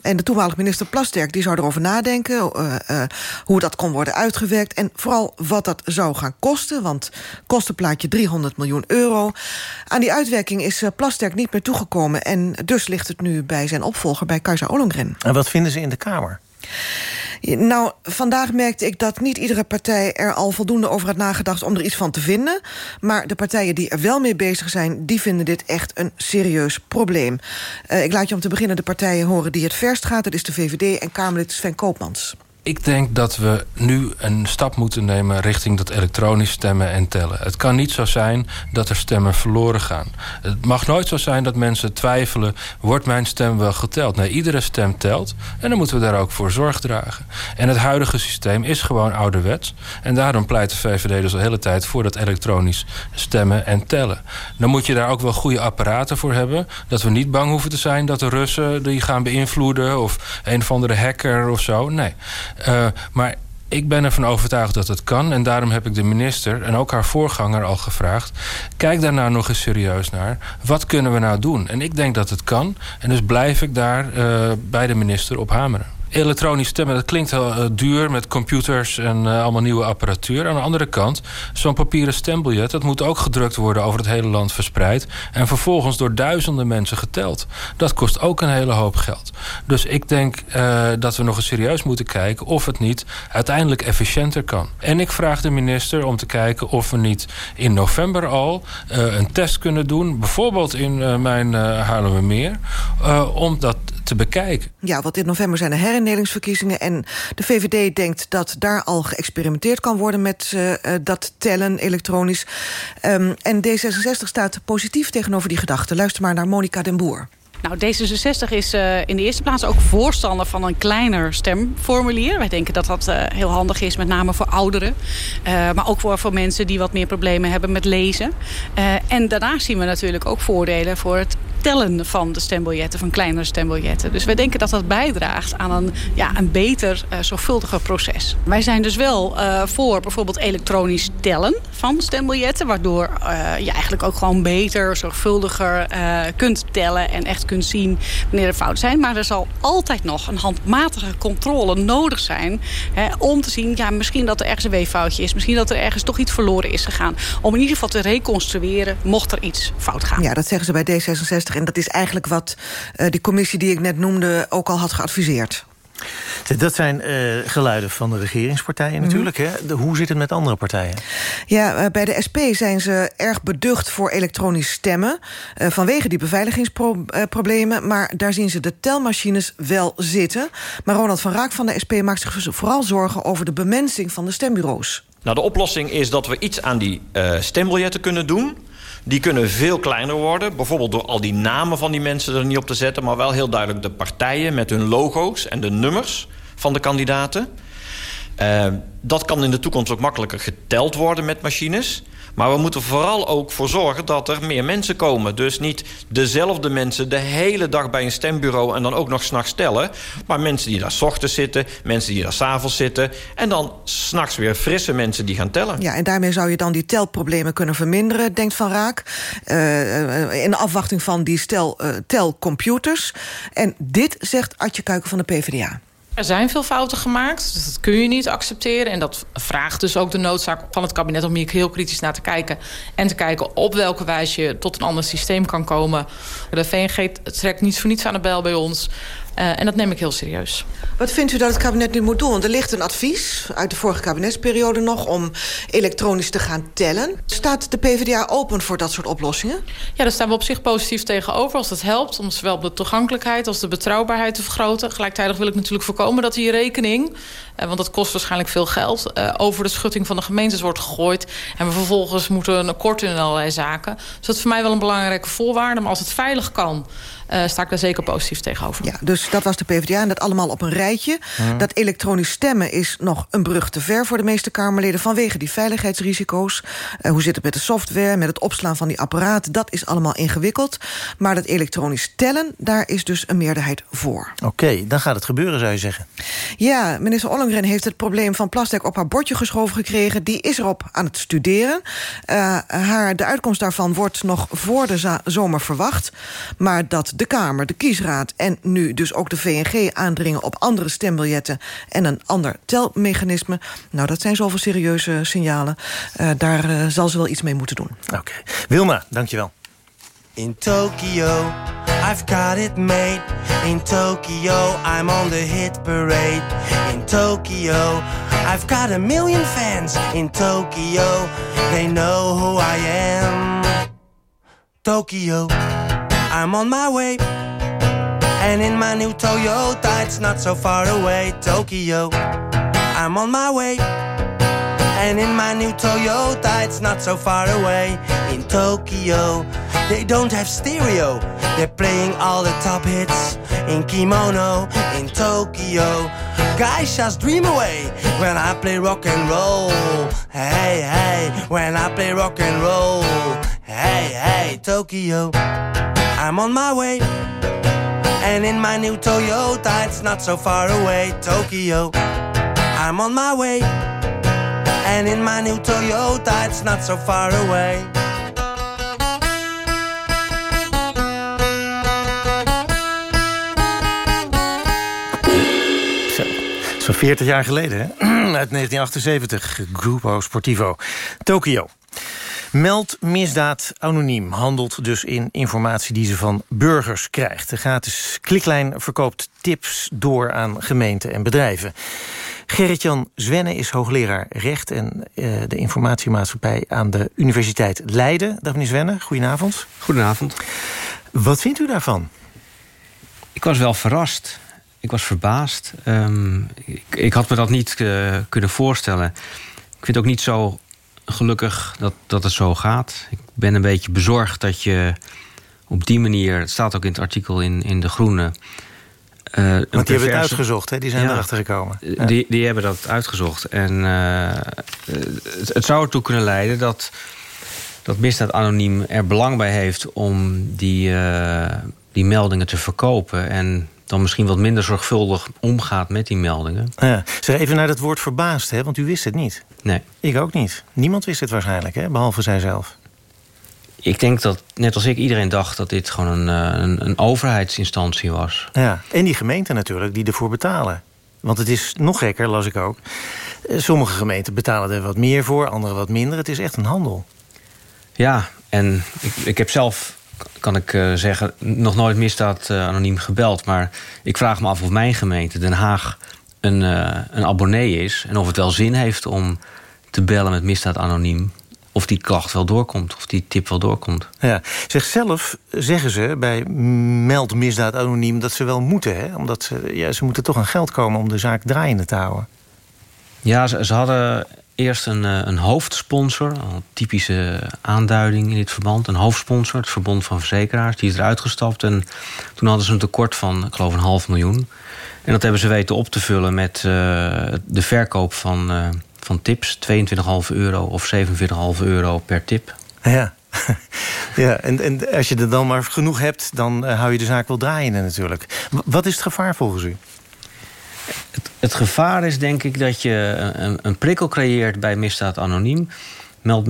En de toenmalige minister Plasterk die zou erover nadenken... Uh, uh, hoe dat kon worden uitgewerkt en vooral wat dat zou gaan kosten. Want kostenplaatje 300 miljoen euro. Aan die uitwerking is uh, Plasterk niet meer toegekomen... en dus ligt het nu bij zijn opvolger, bij Kajsa Ollongren. En wat vinden ze in de Kamer? Nou, vandaag merkte ik dat niet iedere partij er al voldoende over had nagedacht om er iets van te vinden. Maar de partijen die er wel mee bezig zijn, die vinden dit echt een serieus probleem. Uh, ik laat je om te beginnen de partijen horen die het verst gaat. Dat is de VVD en Kamerlid Sven Koopmans. Ik denk dat we nu een stap moeten nemen richting dat elektronisch stemmen en tellen. Het kan niet zo zijn dat er stemmen verloren gaan. Het mag nooit zo zijn dat mensen twijfelen... wordt mijn stem wel geteld? Nee, iedere stem telt. En dan moeten we daar ook voor zorg dragen. En het huidige systeem is gewoon ouderwets. En daarom pleit de VVD dus de hele tijd... voor dat elektronisch stemmen en tellen. Dan moet je daar ook wel goede apparaten voor hebben. Dat we niet bang hoeven te zijn dat de Russen die gaan beïnvloeden... of een of andere hacker of zo. Nee. Uh, maar ik ben ervan overtuigd dat het kan. En daarom heb ik de minister en ook haar voorganger al gevraagd... kijk daar nou nog eens serieus naar. Wat kunnen we nou doen? En ik denk dat het kan. En dus blijf ik daar uh, bij de minister op hameren elektronisch stemmen, dat klinkt uh, duur met computers en uh, allemaal nieuwe apparatuur. Aan de andere kant, zo'n papieren stembiljet, dat moet ook gedrukt worden over het hele land verspreid. En vervolgens door duizenden mensen geteld. Dat kost ook een hele hoop geld. Dus ik denk uh, dat we nog eens serieus moeten kijken of het niet uiteindelijk efficiënter kan. En ik vraag de minister om te kijken of we niet in november al een test kunnen doen. Bijvoorbeeld in mijn Haarlemmermeer. om dat te bekijken. Ja, want in november zijn er herindelingsverkiezingen... en de VVD denkt dat daar al geëxperimenteerd kan worden... met uh, dat tellen elektronisch. Um, en D66 staat positief tegenover die gedachte. Luister maar naar Monica den Boer. Nou, D66 is uh, in de eerste plaats ook voorstander van een kleiner stemformulier. Wij denken dat dat uh, heel handig is, met name voor ouderen. Uh, maar ook voor, voor mensen die wat meer problemen hebben met lezen. en daarnaast zien we natuurlijk ook voordelen voor het tellen van de stembiljetten, van kleinere stembiljetten. Dus wij denken dat dat bijdraagt aan een, ja, een beter, zorgvuldiger proces. Wij zijn dus wel voor bijvoorbeeld elektronisch tellen van stembiljetten. Waardoor je eigenlijk ook gewoon beter, zorgvuldiger kunt tellen en echt kunt zien wanneer er fouten zijn. Maar er zal altijd nog een handmatige controle nodig zijn... Hè, om te zien, ja, misschien dat er ergens een weeffoutje is... misschien dat er ergens toch iets verloren is gegaan. Om in ieder geval te reconstrueren mocht er iets fout gaan. Ja, dat zeggen ze bij D66. En dat is eigenlijk wat uh, die commissie die ik net noemde ook al had geadviseerd. Dat zijn eh, geluiden van de regeringspartijen natuurlijk. hè? De, hoe zit het met andere partijen? Ja, eh, bij de SP zijn ze erg beducht voor elektronisch stemmen... eh, vanwege die beveiligingsproblemen. Maar daar zien ze de telmachines wel zitten. Maar Ronald van Raak van de SP maakt zich vooral zorgen... over de bemensing van de stembureaus. Nou, de oplossing is dat we iets aan die uh, stembiljetten kunnen doen. Die kunnen veel kleiner worden. Bijvoorbeeld door al die namen van die mensen er niet op te zetten... maar wel heel duidelijk de partijen met hun logo's en de nummers van de kandidaten. Uh, dat kan in de toekomst ook makkelijker geteld worden met machines... Maar we moeten vooral ook voor zorgen dat er meer mensen komen. Dus niet dezelfde mensen de hele dag bij een stembureau... en dan ook nog s'nachts tellen. Maar mensen die daar s ochtends zitten, mensen die daar s'avonds zitten... en dan s'nachts weer frisse mensen die gaan tellen. Ja, en daarmee zou je dan die telproblemen kunnen verminderen, denkt Van Raak. Uh, in afwachting van die stel, uh, telcomputers. En dit zegt Adje Kuiken van de PvdA. Er zijn veel fouten gemaakt, dus dat kun je niet accepteren. En dat vraagt dus ook de noodzaak van het kabinet om hier heel kritisch naar te kijken. En te kijken op welke wijze je tot een ander systeem kan komen. De VNG trekt niets voor niets aan de bel bij ons. Uh, en dat neem ik heel serieus. Wat vindt u dat het kabinet nu moet doen? Want er ligt een advies uit de vorige kabinetsperiode nog... om elektronisch te gaan tellen. Staat de PvdA open voor dat soort oplossingen? Ja, daar staan we op zich positief tegenover. Als dat helpt om zowel de toegankelijkheid als de betrouwbaarheid te vergroten. Gelijktijdig wil ik natuurlijk voorkomen dat die rekening... Uh, want dat kost waarschijnlijk veel geld... Uh, over de schutting van de gemeentes wordt gegooid... en we vervolgens moeten een kort in allerlei zaken. Dus dat is voor mij wel een belangrijke voorwaarde. Maar als het veilig kan... Uh, sta ik daar zeker positief tegenover. Ja, dus dat was de PvdA en dat allemaal op een rijtje. Ja. Dat elektronisch stemmen is nog een brug te ver voor de meeste Kamerleden... vanwege die veiligheidsrisico's. Uh, hoe zit het met de software, met het opslaan van die apparaten? Dat is allemaal ingewikkeld. Maar dat elektronisch tellen, daar is dus een meerderheid voor. Oké, okay, dan gaat het gebeuren, zou je zeggen. Ja, minister Ollongren heeft het probleem van plastic op haar bordje geschoven gekregen. Die is erop aan het studeren. Uh, haar, de uitkomst daarvan wordt nog voor de zomer verwacht. Maar dat de Kamer, de kiesraad en nu dus ook de VNG aandringen op andere stembiljetten en een ander telmechanisme. Nou, dat zijn zoveel serieuze signalen. Uh, daar uh, zal ze wel iets mee moeten doen. Oké. Okay. Wilma, dankjewel. In Tokyo, I've got it made. In Tokyo, I'm on the hit parade. In Tokyo, I've got a million fans. In Tokyo, they know who I am. Tokyo. I'm on my way. And in my new Toyota, it's not so far away, Tokyo. I'm on my way. And in my new Toyota, it's not so far away, in Tokyo. They don't have stereo, they're playing all the top hits in kimono, in Tokyo. Just dream away when I play rock and roll. Hey, hey, when I play rock and roll. Hey, hey, Tokyo. I'm on my way. And in my new Toyota, it's not so far away, Tokyo. I'm on my way. And in my new Toyota, it's not so far away. Zo'n 40 jaar geleden, hè? Uit 1978, Grupo Sportivo. Tokio. Meld misdaad anoniem handelt dus in informatie die ze van burgers krijgt. De gratis kliklijn verkoopt tips door aan gemeenten en bedrijven. Gerrit-Jan Zwenne is hoogleraar recht en uh, de informatiemaatschappij aan de Universiteit Leiden. Dag meneer Zwenne, goedenavond. Goedenavond. Wat vindt u daarvan? Ik was wel verrast. Ik was verbaasd. Um, ik, ik, had me dat niet uh, kunnen voorstellen. Ik vind het ook niet zo gelukkig dat, dat het zo gaat. Ik ben een beetje bezorgd dat je op die manier... het staat ook in het artikel in, in De Groene... Uh, Want die hebben het uitgezocht, hè? die zijn ja, erachter gekomen. Ja. Die, die hebben dat uitgezocht. En uh, het, het, zou ertoe kunnen leiden dat, dat misdaad anoniem er belang bij heeft... om die, uh, die meldingen te verkopen. En dan misschien wat minder zorgvuldig omgaat met die meldingen. Ja. Zeg even naar dat woord verbaasd, hè? want u wist het niet. Nee. Ik ook niet. Niemand wist het waarschijnlijk, hè? behalve zijzelf. Ik denk dat, net als ik, iedereen dacht dat dit gewoon een, een, een overheidsinstantie was. Ja, en die gemeenten natuurlijk, die ervoor betalen. Want het is nog gekker, las ik ook. Sommige gemeenten betalen er wat meer voor, andere wat minder. Het is echt een handel. Ja, en ik, ik heb zelf kan ik eh, zeggen, nog nooit misdaad eh, anoniem gebeld. Maar ik vraag me af of mijn gemeente, Den Haag, een, eh, een abonnee is. En of het wel zin heeft om te bellen met misdaad anoniem. Of die klacht wel doorkomt, of die tip wel doorkomt. Ja. Zeg zelf zeggen ze bij Meld Misdaad Anoniem dat ze wel moeten. Hè? Omdat ze, ja, ze moeten toch aan geld komen om de zaak draaiende te houden. Ja, ze, ze hadden eerst een, eh, een hoofdsponsor. Een typische aanduiding in dit verband. Een hoofdsponsor, het Verbond van Verzekeraars. Die is eruit gestapt. En toen hadden ze een tekort van, ik geloof, een half miljoen. En dat hebben ze weten op te vullen met eh, de verkoop van, eh, van tips. 22,5 euro of 47,5 euro per tip. Ja. ja, en, en als je er dan maar genoeg hebt, dan eh, hou je de zaak wel draaiende natuurlijk. Wat is het gevaar volgens u? Het gevaar is denk ik dat je een, een prikkel creëert bij misdaad anoniem. Meld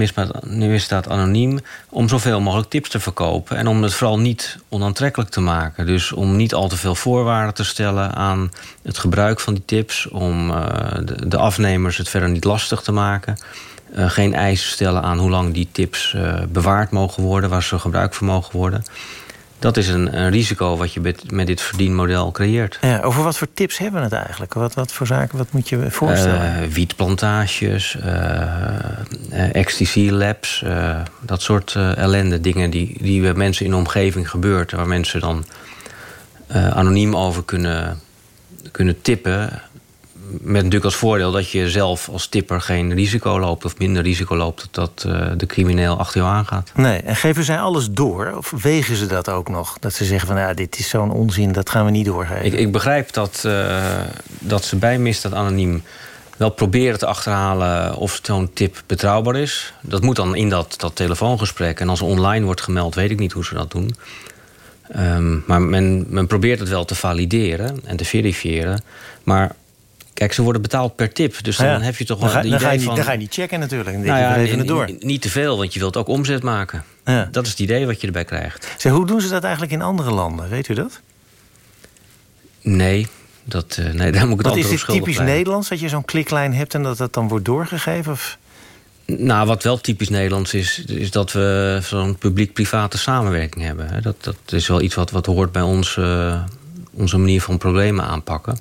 misdaad, anoniem om zoveel mogelijk tips te verkopen. En om het vooral niet onaantrekkelijk te maken. Dus om niet al te veel voorwaarden te stellen aan het gebruik van die tips. Om eh, de, de afnemers het verder niet lastig te maken. Eh, geen eisen stellen aan hoe lang die tips eh, bewaard mogen worden. Waar ze gebruik van mogen worden. Dat is een, een risico wat je met, met dit verdienmodel creëert. Ja, over wat voor tips hebben we het eigenlijk? Wat, wat voor zaken, wat moet je voorstellen? Eh, wietplantages, eh, eh, ecstasy labs, eh, dat soort ellende. Dingen die, die bij mensen in de omgeving gebeurt. Waar mensen dan anoniem over kunnen, kunnen tippen. Met natuurlijk als voordeel dat je zelf als tipper geen risico loopt... of minder risico loopt dat eh, de crimineel achter jou aangaat. Nee, en geven zij alles door? Of wegen ze dat ook nog? Dat ze zeggen van, ja, dit is zo'n onzin, dat gaan we niet doorgeven. Ik, ik begrijp dat, eh, dat ze bij misdaad anoniem wel proberen te achterhalen of zo'n tip betrouwbaar is. Dat moet dan in dat, dat telefoongesprek. En als online wordt gemeld, weet ik niet hoe ze dat doen. Ehm, maar men, men probeert het wel te valideren en te verifiëren. Maar kijk, ze worden betaald per tip. Dus dan Ja, heb je toch dan wel ga, het dan, ga idee je niet, van... dan ga je niet checken natuurlijk. Dan nou je, ja, we geven n- het door. niet te veel, want je wilt ook omzet maken. Ja. Dat is het idee wat je erbij krijgt. Zeg, hoe doen ze dat eigenlijk in andere landen? Weet u dat? Nee, dat, eh, nee daar moet ik het Want is dit op typisch blijven. Nederlands, dat je zo'n kliklijn hebt... en dat dat dan wordt doorgegeven? Of? Nou, wat wel typisch Nederlands is, is dat we zo'n publiek-private samenwerking hebben. Dat, dat is wel iets wat, wat hoort bij ons, eh, onze manier van problemen aanpakken.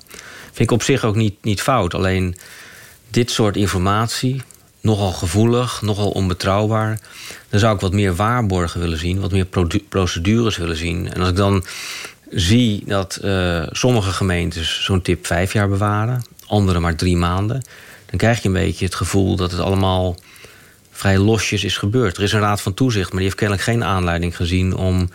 Vind ik op zich ook niet, niet fout. Alleen dit soort informatie, nogal gevoelig, nogal onbetrouwbaar. Dan zou ik wat meer waarborgen willen zien, wat meer procedures willen zien. En als ik dan zie dat eh, sommige gemeentes zo'n tip vijf jaar bewaren, andere maar drie maanden, dan krijg je een beetje het gevoel dat het allemaal vrij losjes is gebeurd. Er is een raad van toezicht, maar die heeft kennelijk geen aanleiding gezien om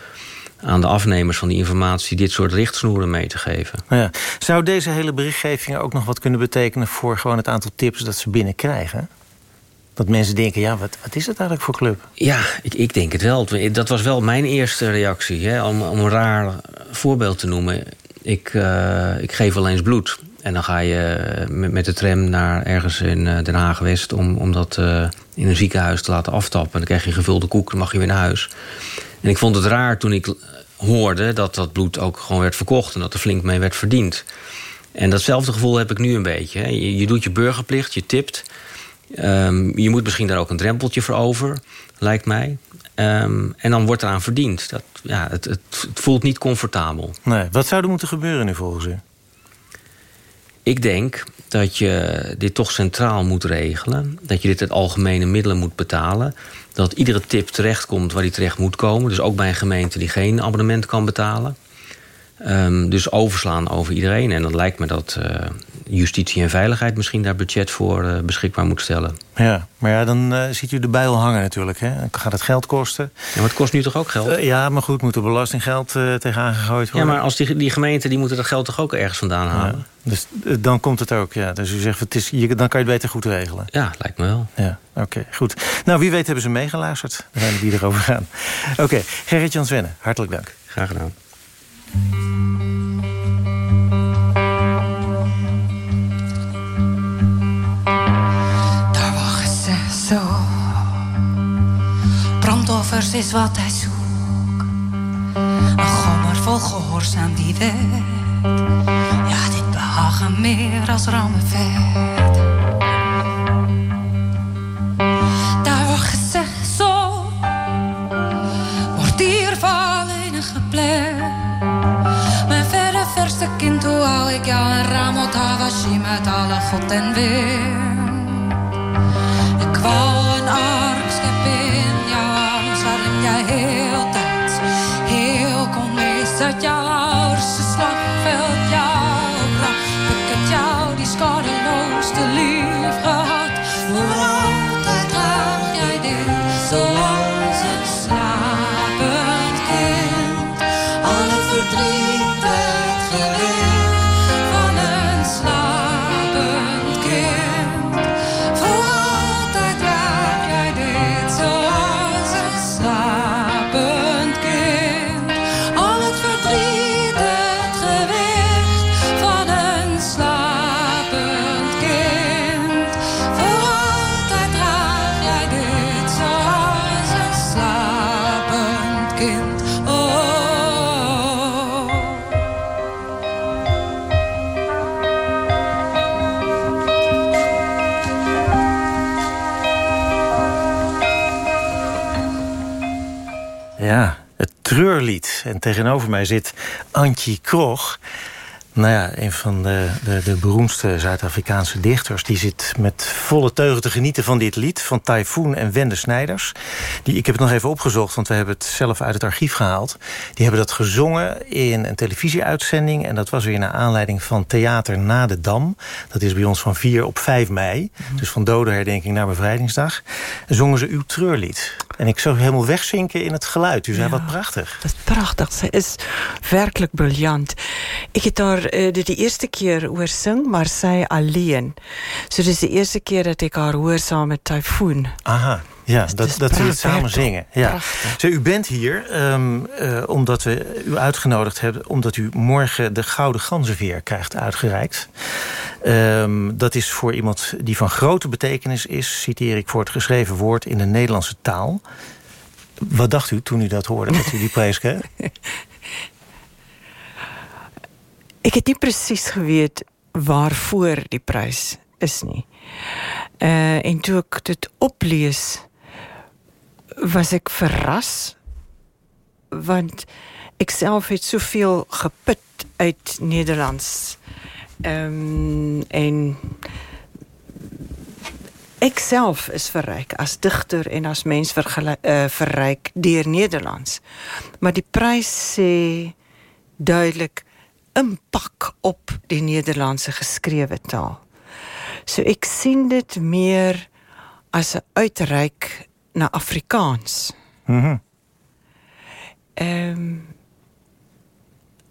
aan de afnemers van die informatie dit soort richtsnoeren mee te geven. Nou ja. Zou deze hele berichtgeving ook nog wat kunnen betekenen... voor gewoon het aantal tips dat ze binnenkrijgen? Dat mensen denken, ja, wat, wat is het eigenlijk voor club? Ja, ik, ik denk het wel. Dat was wel mijn eerste reactie. Hè? Om, om een raar voorbeeld te noemen. Ik, eh, ik geef wel eens bloed. En dan ga je met, met de tram naar ergens in eh, Den Haag-West... om, om dat eh, in een ziekenhuis te laten aftappen. En dan krijg je gevulde koek, dan mag je weer naar huis. En ik vond het raar toen ik hoorde dat dat bloed ook gewoon werd verkocht... en dat er flink mee werd verdiend. En datzelfde gevoel heb ik nu een beetje. Hè? Je, je doet je burgerplicht, je tipt... Ehm, je moet misschien daar ook een drempeltje voor over, lijkt mij. Ehm, en dan wordt eraan verdiend. Dat, ja, het, het, het voelt niet comfortabel. Nee. Wat zou er moeten gebeuren nu volgens u? Ik denk dat je dit toch centraal moet regelen. Dat je dit uit algemene middelen moet betalen. Dat iedere tip terechtkomt waar die terecht moet komen. Dus ook bij een gemeente die geen abonnement kan betalen. Ehm, dus overslaan over iedereen. En dan lijkt me dat eh, justitie en veiligheid misschien daar budget voor eh, beschikbaar moet stellen. Ja, maar ja, dan eh, ziet u de bijl hangen natuurlijk. Hè? Dan gaat het geld kosten. Ja, maar het kost nu toch ook geld? Eh, ja, maar goed, moet er belastinggeld tegenaan gegooid Ja, worden. maar als die, die gemeenten die moeten dat geld toch ook ergens vandaan halen? Ja, dus dan komt het ook, ja. Dus u zegt, het is, je, dan kan je het beter goed regelen. Ja, lijkt me wel. Ja, oké, goed. Nou, wie weet hebben ze meegeluisterd. Dan zijn die erover gaan. Oké, Gerrit-Jan Zwenne, hartelijk dank. Graag gedaan. Brandoffers is wat hij zoekt. Een gommer vol gehoorzaam die wet. Ja, dit behagen meer als rammenvet. Daar wacht ze zo. Wordt hier vallen plek. Mijn verre verste kind, hoe ik jou een op Hawashi met alle God en weer. Ik wou een schep in jouw arms waarin jij heel tijd heel kon Ja, het treurlied. En tegenover mij zit Antje Krog. Nou ja, een van de, de, de beroemdste Zuid-Afrikaanse dichters. Die zit met volle teugen te genieten van dit lied. Van Typhoon en Wende Snijders. Die, ik heb het nog even opgezocht, want we hebben het zelf uit het archief gehaald. Die hebben dat gezongen in een televisieuitzending. En dat was weer naar aanleiding van Theater na de Dam. Dat is bij ons van 4 op 5 mei. Dus van dodenherdenking naar bevrijdingsdag. En zongen ze uw treurlied. En ik zou helemaal wegzinken in het geluid. U zei wat prachtig. Dat is prachtig. Ze is werkelijk briljant. Ik heb uh, de, de eerste keer hoor sing, maar zij alleen. So dis de eerste keer dat ik haar hoor samen met Typhoon. Aha. Ja, dat, is dat we het samen zingen. Ja. Zo, u bent hier ehm, eh, omdat we u uitgenodigd hebben... omdat u morgen de Gouden Ganzenveer krijgt uitgereikt. Ehm, dat is voor iemand die van grote betekenis is... citeer ik voor het geschreven woord in de Nederlandse taal. Wat dacht u toen u dat hoorde, dat u die prijs kreeg? Ik het nie presies geweet waarvoor die prys is nie. Uh en toe ek dit oplees was ek verras want ek self het soveel geput uit Nederlands. Ehm en ek self is verryk as digter en as mens uh, verryk deur Nederlands. Maar die prys sê duidelik impak op die Nederlandse geskrewe taal. So ek sien dit meer as 'n uitreik na Afrikaans. Mhm. Ehm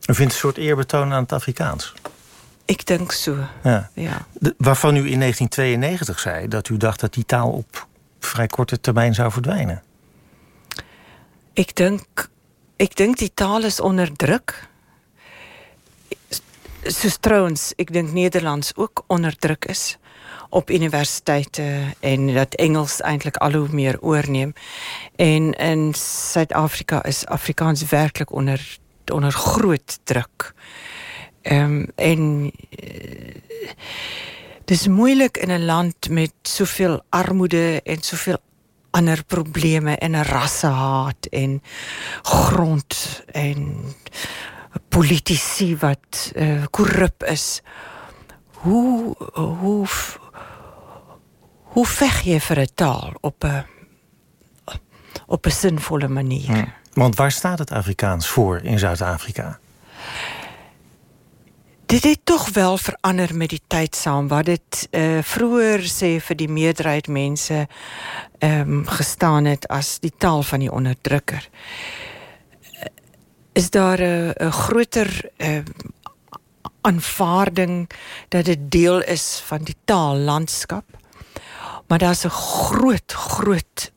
U vindt een soort eerbetoon aan het Afrikaans? ek dink so. Ja. Ja. De- waarvan u in 1992 zei dat u dacht dat die taal op vrij korte termijn zou verdwijnen. Ek dink ek dink die taal is onder druk. Soos trouens, ek dink Nederlands ook onder druk is op universiteite en dat Engels eintlik al hoe meer oorneem. En in Suid-Afrika is Afrikaans werklik onder onder groot druk. Ehm en eh, dis moeilik in 'n land met soveel armoede en soveel ander probleme en rassehaat en grond en politici wat uh, korrup is. Hoe hoe hoe veg jy vir 'n taal op 'n op 'n sinvolle manier? Hm. Want waar staat het Afrikaans voor in Zuid-Afrika? Dit het tog wel verander met die tyd saam wat uh vroeër sê vir die meerderheid mense ehm um, gestaan het as die taal van die onderdrukker. Eh, Is daar 'n 'n groter ehm aanvaarding dat dit deel is van die taallandskap? Maar daar's 'n groot groot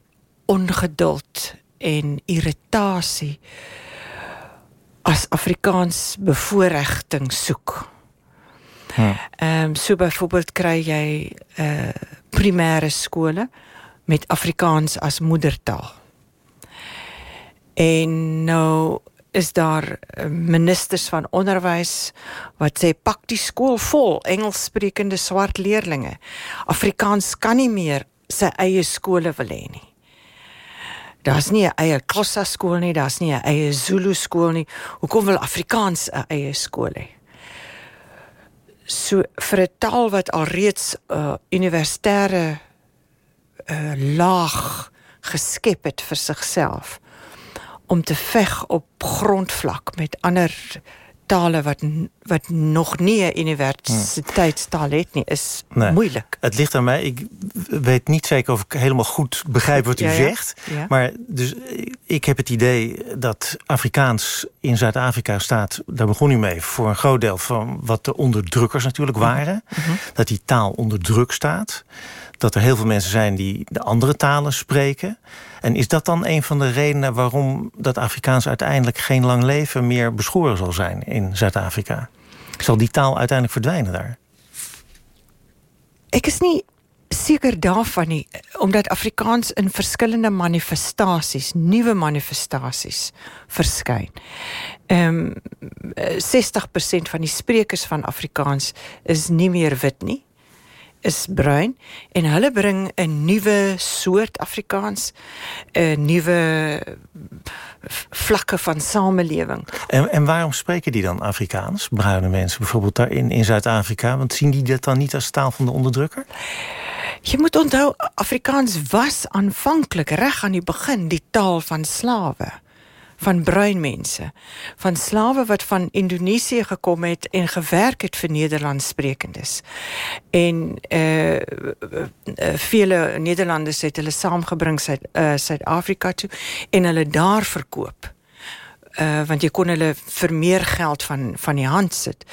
ongeduld en irritasie as Afrikaans bevoordiging soek. Ehm um, so byvoorbeeld kry jy uh primêre skole met Afrikaans as moedertaal. En nou is daar eh, ministers van onderwys wat sê pak die skool vol Engelssprekende swart leerdlinge. Afrikaans kan nie meer sy eie skole wil hê nie. Daar's nie 'n eie Xhosa skool nie, daar's nie 'n eie Zulu skool nie. Hoekom wil Afrikaans 'n eie skool hê? So vir 'n taal wat alreeds 'n uh, universitêre uh, laag geskep het vir sigself om te veg op grondvlak met ander tale wat wat nog nie 'n universiteitstaal het nie is Nee. moeilijk. Het ligt aan mij. Ik weet niet zeker of ik helemaal goed begrijp wat u Ja, ja. zegt. Ja. Maar dus, ik heb het idee dat Afrikaans in Zuid-Afrika staat... daar begon u mee, voor een groot deel van wat de onderdrukkers natuurlijk waren. Dat die taal onder druk staat. Dat er heel veel mensen zijn die de andere talen spreken. En is dat dan een van de redenen waarom dat Afrikaans uiteindelijk geen lang leven meer beschoren zal zijn in Zuid-Afrika? Zal die taal uiteindelijk verdwijnen daar? Ek is nie seker daarvan nie omdat Afrikaans in verskillende manifestasies, nuwe manifestasies verskyn. Ehm um, 60% van die sprekers van Afrikaans is nie meer wit nie is bruin en hulle bring 'n nuwe soort Afrikaans, 'n nuwe vlakke van samelewing. En, en waarom spreken die dan Afrikaans, bruine mensen, bijvoorbeeld daar in, in Zuid-Afrika? Want zien die dat dan niet als taal van de onderdrukker? Jy moet onthou Afrikaans was aanvanklik reg aan die begin die taal van slawe van bruin mense van slawe wat van Indonesië gekom het en gewerk het vir Nederlandssprekendes en eh uh, vele Nederlanders het hulle saamgebring Suid uh, Suid-Afrika toe en hulle daar verkoop uh, want jy kon hulle vir meer geld van van die hand sit.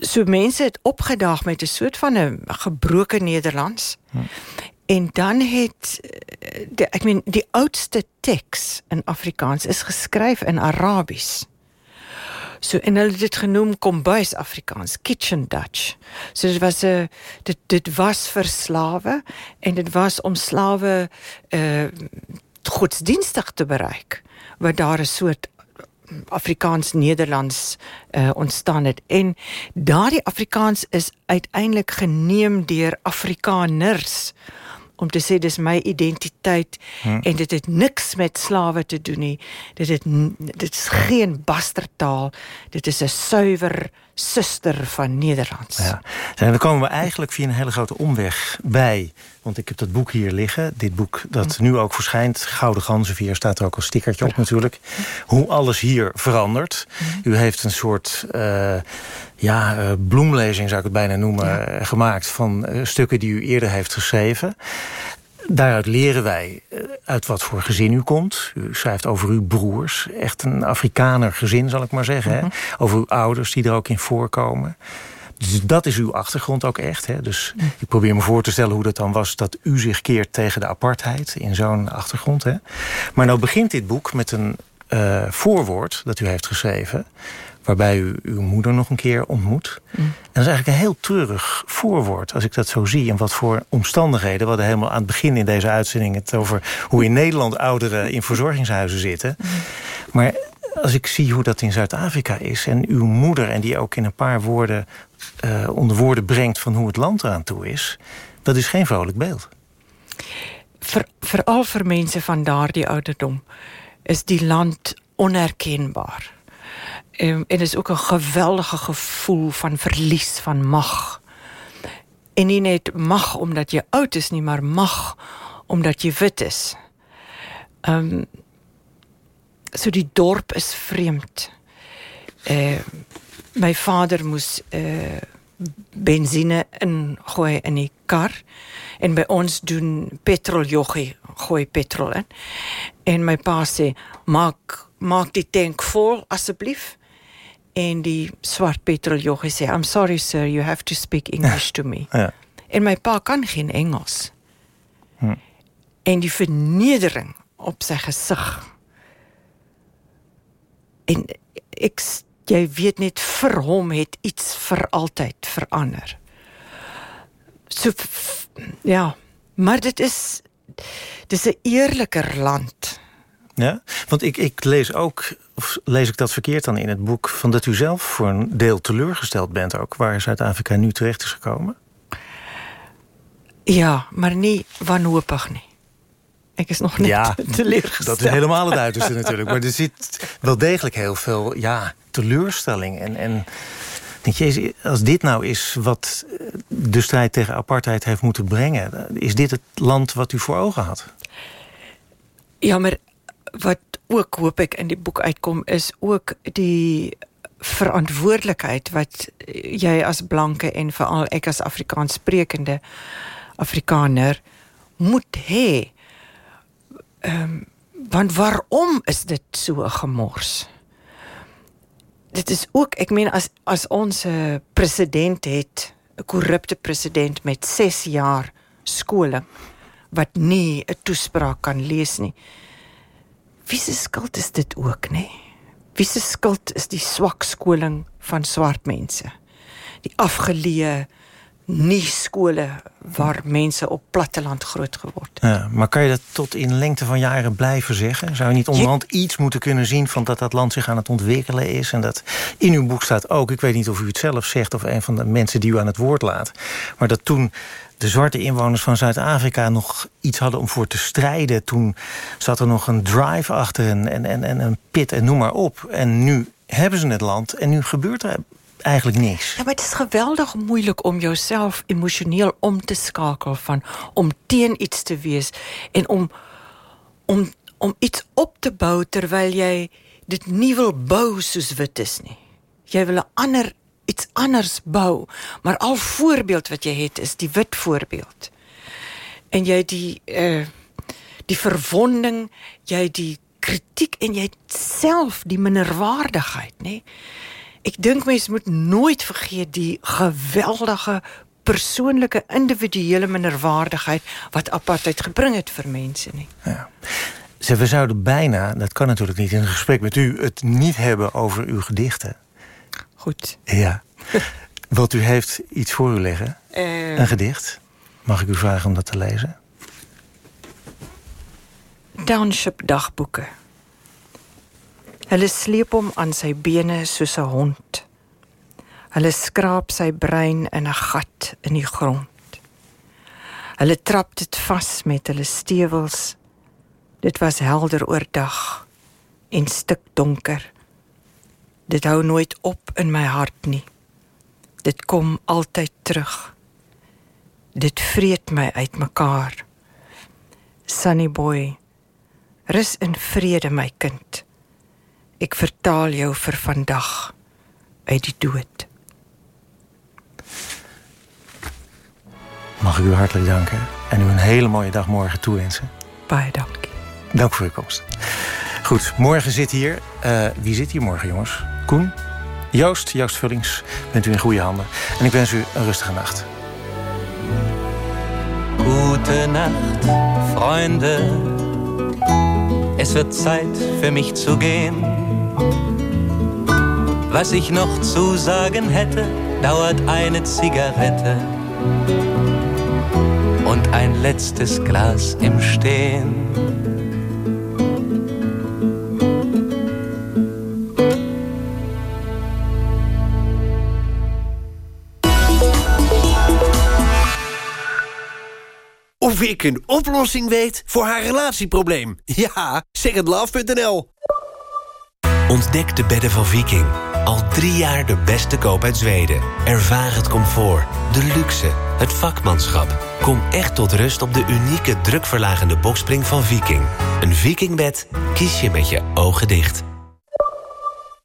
So mense het opgedaag met 'n soort van 'n gebroke Nederlands. En dan het eh, die, ek meen die oudste teks in Afrikaans is geskryf in Arabies. So en hulle het dit genoem kombuis Afrikaans, kitchen Dutch. So dit was 'n dit dit was vir slawe en dit was om slawe uh godsdienstig te bereik wat daar 'n soort Afrikaans-Nederlands uh, ontstaan het en daardie Afrikaans is uiteindelik geneem deur Afrikaners om te sê dis my identiteit Hm. en dit het niks met slawe te doen nie. Dit het dit is geen bastertaal. Dit is 'n suiwer suster van Nederlands. Ja. En dan komen we eigenlijk via een hele grote omweg bij. Want ik heb dat boek hier liggen. Dit boek dat nu ook verschijnt. Gouden Ganzenveer staat er ook als stickertje op natuurlijk. Hoe alles hier verandert. U heeft een soort eh, ja, eh, bloemlezing, zou ik het bijna noemen, gemaakt... van eh, stukken die u eerder heeft geschreven. Daaruit leren wij eh, uit wat voor gezin u komt. U schrijft over uw broers. Echt een Afrikaner gezin, zal ik maar zeggen. hè? Over uw ouders die er ook in voorkomen. Dus dat is uw achtergrond ook echt. Hè? Dus ik probeer me voor te stellen hoe dat dan was... dat u zich keert tegen de apartheid in zo'n achtergrond. Hè? Maar nou begint dit boek met een eh, voorwoord dat u heeft geschreven... waarbij u uw moeder nog een keer ontmoet. En dat is eigenlijk een heel treurig voorwoord, als ik dat zo zie. En wat voor omstandigheden. We hadden helemaal aan het begin in deze uitzending... het over hoe in Nederland ouderen in verzorgingshuizen zitten. Maar als ik zie hoe dat in Zuid-Afrika is... en uw moeder, en die ook in een paar woorden eh, onder woorden brengt... van hoe het land eraan toe is... dat is geen vrolijk beeld. Vir, veral vir mense van daardie ouderdom is die land onherkenbaar. Um, en is ook 'n geweldige gevoel van verlies van mag. En nie net mag omdat jy oud is nie, maar mag omdat jy wit is. Ehm um, so die dorp is vreemd. Uh my vader moes uh benzine ingooi in die kar en by ons doen petroljoggie gooi petrol in. En my pa sê maak maak die tank vol asseblief. En die swart petroljoggie sê I'm sorry sir you have to speak English to me. Ja. En my pa kan geen Engels. Hm. En die vernedering op sy gesig. En ek jy weet net vir hom het iets vir altyd verander. So f- f- ja, maar dit is dis 'n eerliker land. Ja, want ik, ik lees ook, of lees ik dat verkeerd dan in het boek... van dat u zelf voor een deel teleurgesteld bent ook... waar Zuid-Afrika nu terecht is gekomen? Ja, maar nie wanhoopig nie. Ik is nog net Ja, teleurgesteld. dat is helemaal het uiterste natuurlijk. Maar er zit wel degelijk heel veel ja, teleurstelling. En, en denk je, als dit nou is wat eh, de strijd tegen apartheid heeft moeten brengen... is dit het land wat u voor ogen had? Ja, maar wat ook hoop ek in die boek uitkom is ook die verantwoordelikheid wat jy as blanke en veral ek as Afrikaans sprekende Afrikaner moet hê. Ehm want waarom is dit so gemors? Dit is ook, ek meen as as ons 'n president het, 'n korrupte president met 6 jaar skoling wat nie 'n toespraak kan lees nie. Wie se skuld is dit ook, nê? Wie se skuld is die swak skoling van swart mense? Die afgeleë nie skole waar mense op platteland groot geword. Ja, maar kan je dat tot in lengte van jaren blijven zeggen? Zou je niet onderhand iets moeten kunnen zien... van dat dat land zich aan het ontwikkelen is? En dat in uw boek staat ook... ik weet niet of u het zelf zegt... of een van de mensen die u aan het woord laat... maar dat toen de zwarte inwoners van Zuid-Afrika nog iets hadden om voor te strijden. Toen zat er nog een drive achter en, en, en, en een pit en noem maar op. En nu hebben ze het land en nu gebeurt er eigenlijk niks. Ja, maar het is geweldig moeilijk om jouself emosioneel om te skakelen van om teen iets te wees en om om om iets op te bou terwyl jy dit nie wil bou soos wit is nie. Jy wil 'n ander iets anders bou, maar al voorbeeld wat jy het is die wit voorbeeld. En jy die uh die verwonding, jy die kritiek en jy self die minderwaardigheid, nê? Ek dink mense moet nooit vergeet die geweldige persoonlike individuele minderwaardigheid wat apartheid gebring het vir mense nie. Ze, we zouden bijna, dat kan natuurlijk niet in een gesprek met u... het niet hebben over uw gedichten. Goed. Ja. Want u heeft iets voor u liggen. Eh. Een gedicht. Mag ik u vragen om dat te lezen? Township dagboeke. Hulle sleep hom aan sy bene soos 'n hond. Hulle skraap sy brein in 'n gat in die grond. Hulle trap dit vas met hulle stewels. Dit was helder oordag en stik donker. Dit hou nooit op in my hart nie. Dit kom altyd terug. Dit vreet my uitmekaar. Sunny boy, rus in vrede my kind. Ek vertaal jou vir vandag uit die dood. Mag ik u hartelijk danken. En u een hele mooie dag morgen toewensen. Baie dankie. Dank voor uw komst. Goed, morgen zit hier... eh, wie zit hier morgen, jongens? Koen? Joost, Joost Vullings. Bent u in goede handen. En ik wens u een rustige nacht. Gute Nacht, Freunde. Es wird Zeit für mich zu gehen. Was ich noch zu sagen hätte, dauert eine Zigarette und ein letztes Glas im Stehen. Of ik een oplossing weet voor haar relatieprobleem. Ja, secondlove.nl. Ontdek de bedden van Viking. Al drie jaar de beste koop uit Zweden. Ervaar het comfort, de luxe, het vakmanschap. Kom echt tot rust op de unieke drukverlagende bokspring van Viking. Een Vikingbed kies je met je ogen dicht.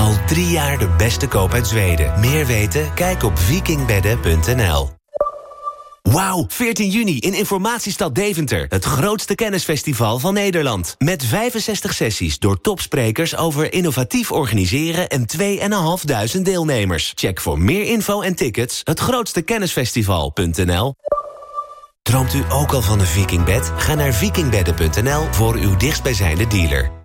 Al drie jaar de beste koop uit Zweden. Meer weten? Kijk op vikingbedden.nl. Wauw, 14 juni in Informatiestad Deventer. Het grootste kennisfestival van Nederland. Met 65 sessies door topsprekers over innovatief organiseren... en 2.500 deelnemers. Check voor meer info en tickets hetgrootstekennisfestival.nl. Droomt u ook al van een vikingbed? Ga naar vikingbedden.nl voor uw dichtstbijzijnde dealer.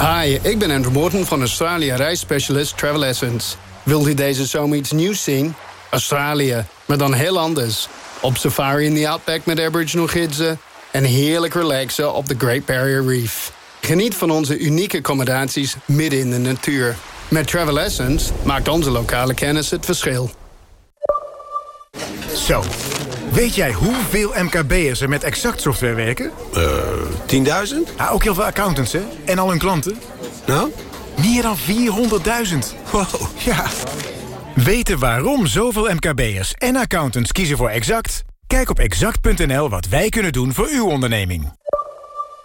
Hi, ik ben Andrew Morton van Australië reisspecialist Travel Essence. Wilt u deze zomer iets nieuws zien? Australië, maar dan heel anders. Op safari in the Outback met Aboriginal gidsen... en heerlijk relaxen op de Great Barrier Reef. Geniet van onze unieke accommodaties midden in de natuur. Met Travel Essence maakt onze lokale kennis het verschil. Zo, weet jij hoeveel MKB'ers er met Exact software werken? Eh, 10.000? Ja, ook heel veel accountants, hè? En al hun klanten. Nou? Meer dan 400.000. Wow. Ja. Weten waarom zoveel MKB'ers en accountants kiezen voor Exact? Kijk op exact.nl wat wij kunnen doen voor uw onderneming.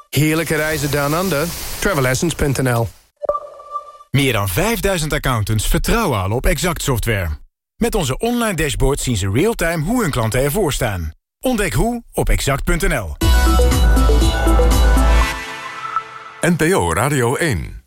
Heerlijke reizen down under. Travelessence.nl Meer dan 5000 accountants vertrouwen al op Exact software. Met onze online dashboard zien ze real-time hoe hun klanten ervoor staan. Ontdek hoe op exact.nl. NPO Radio 1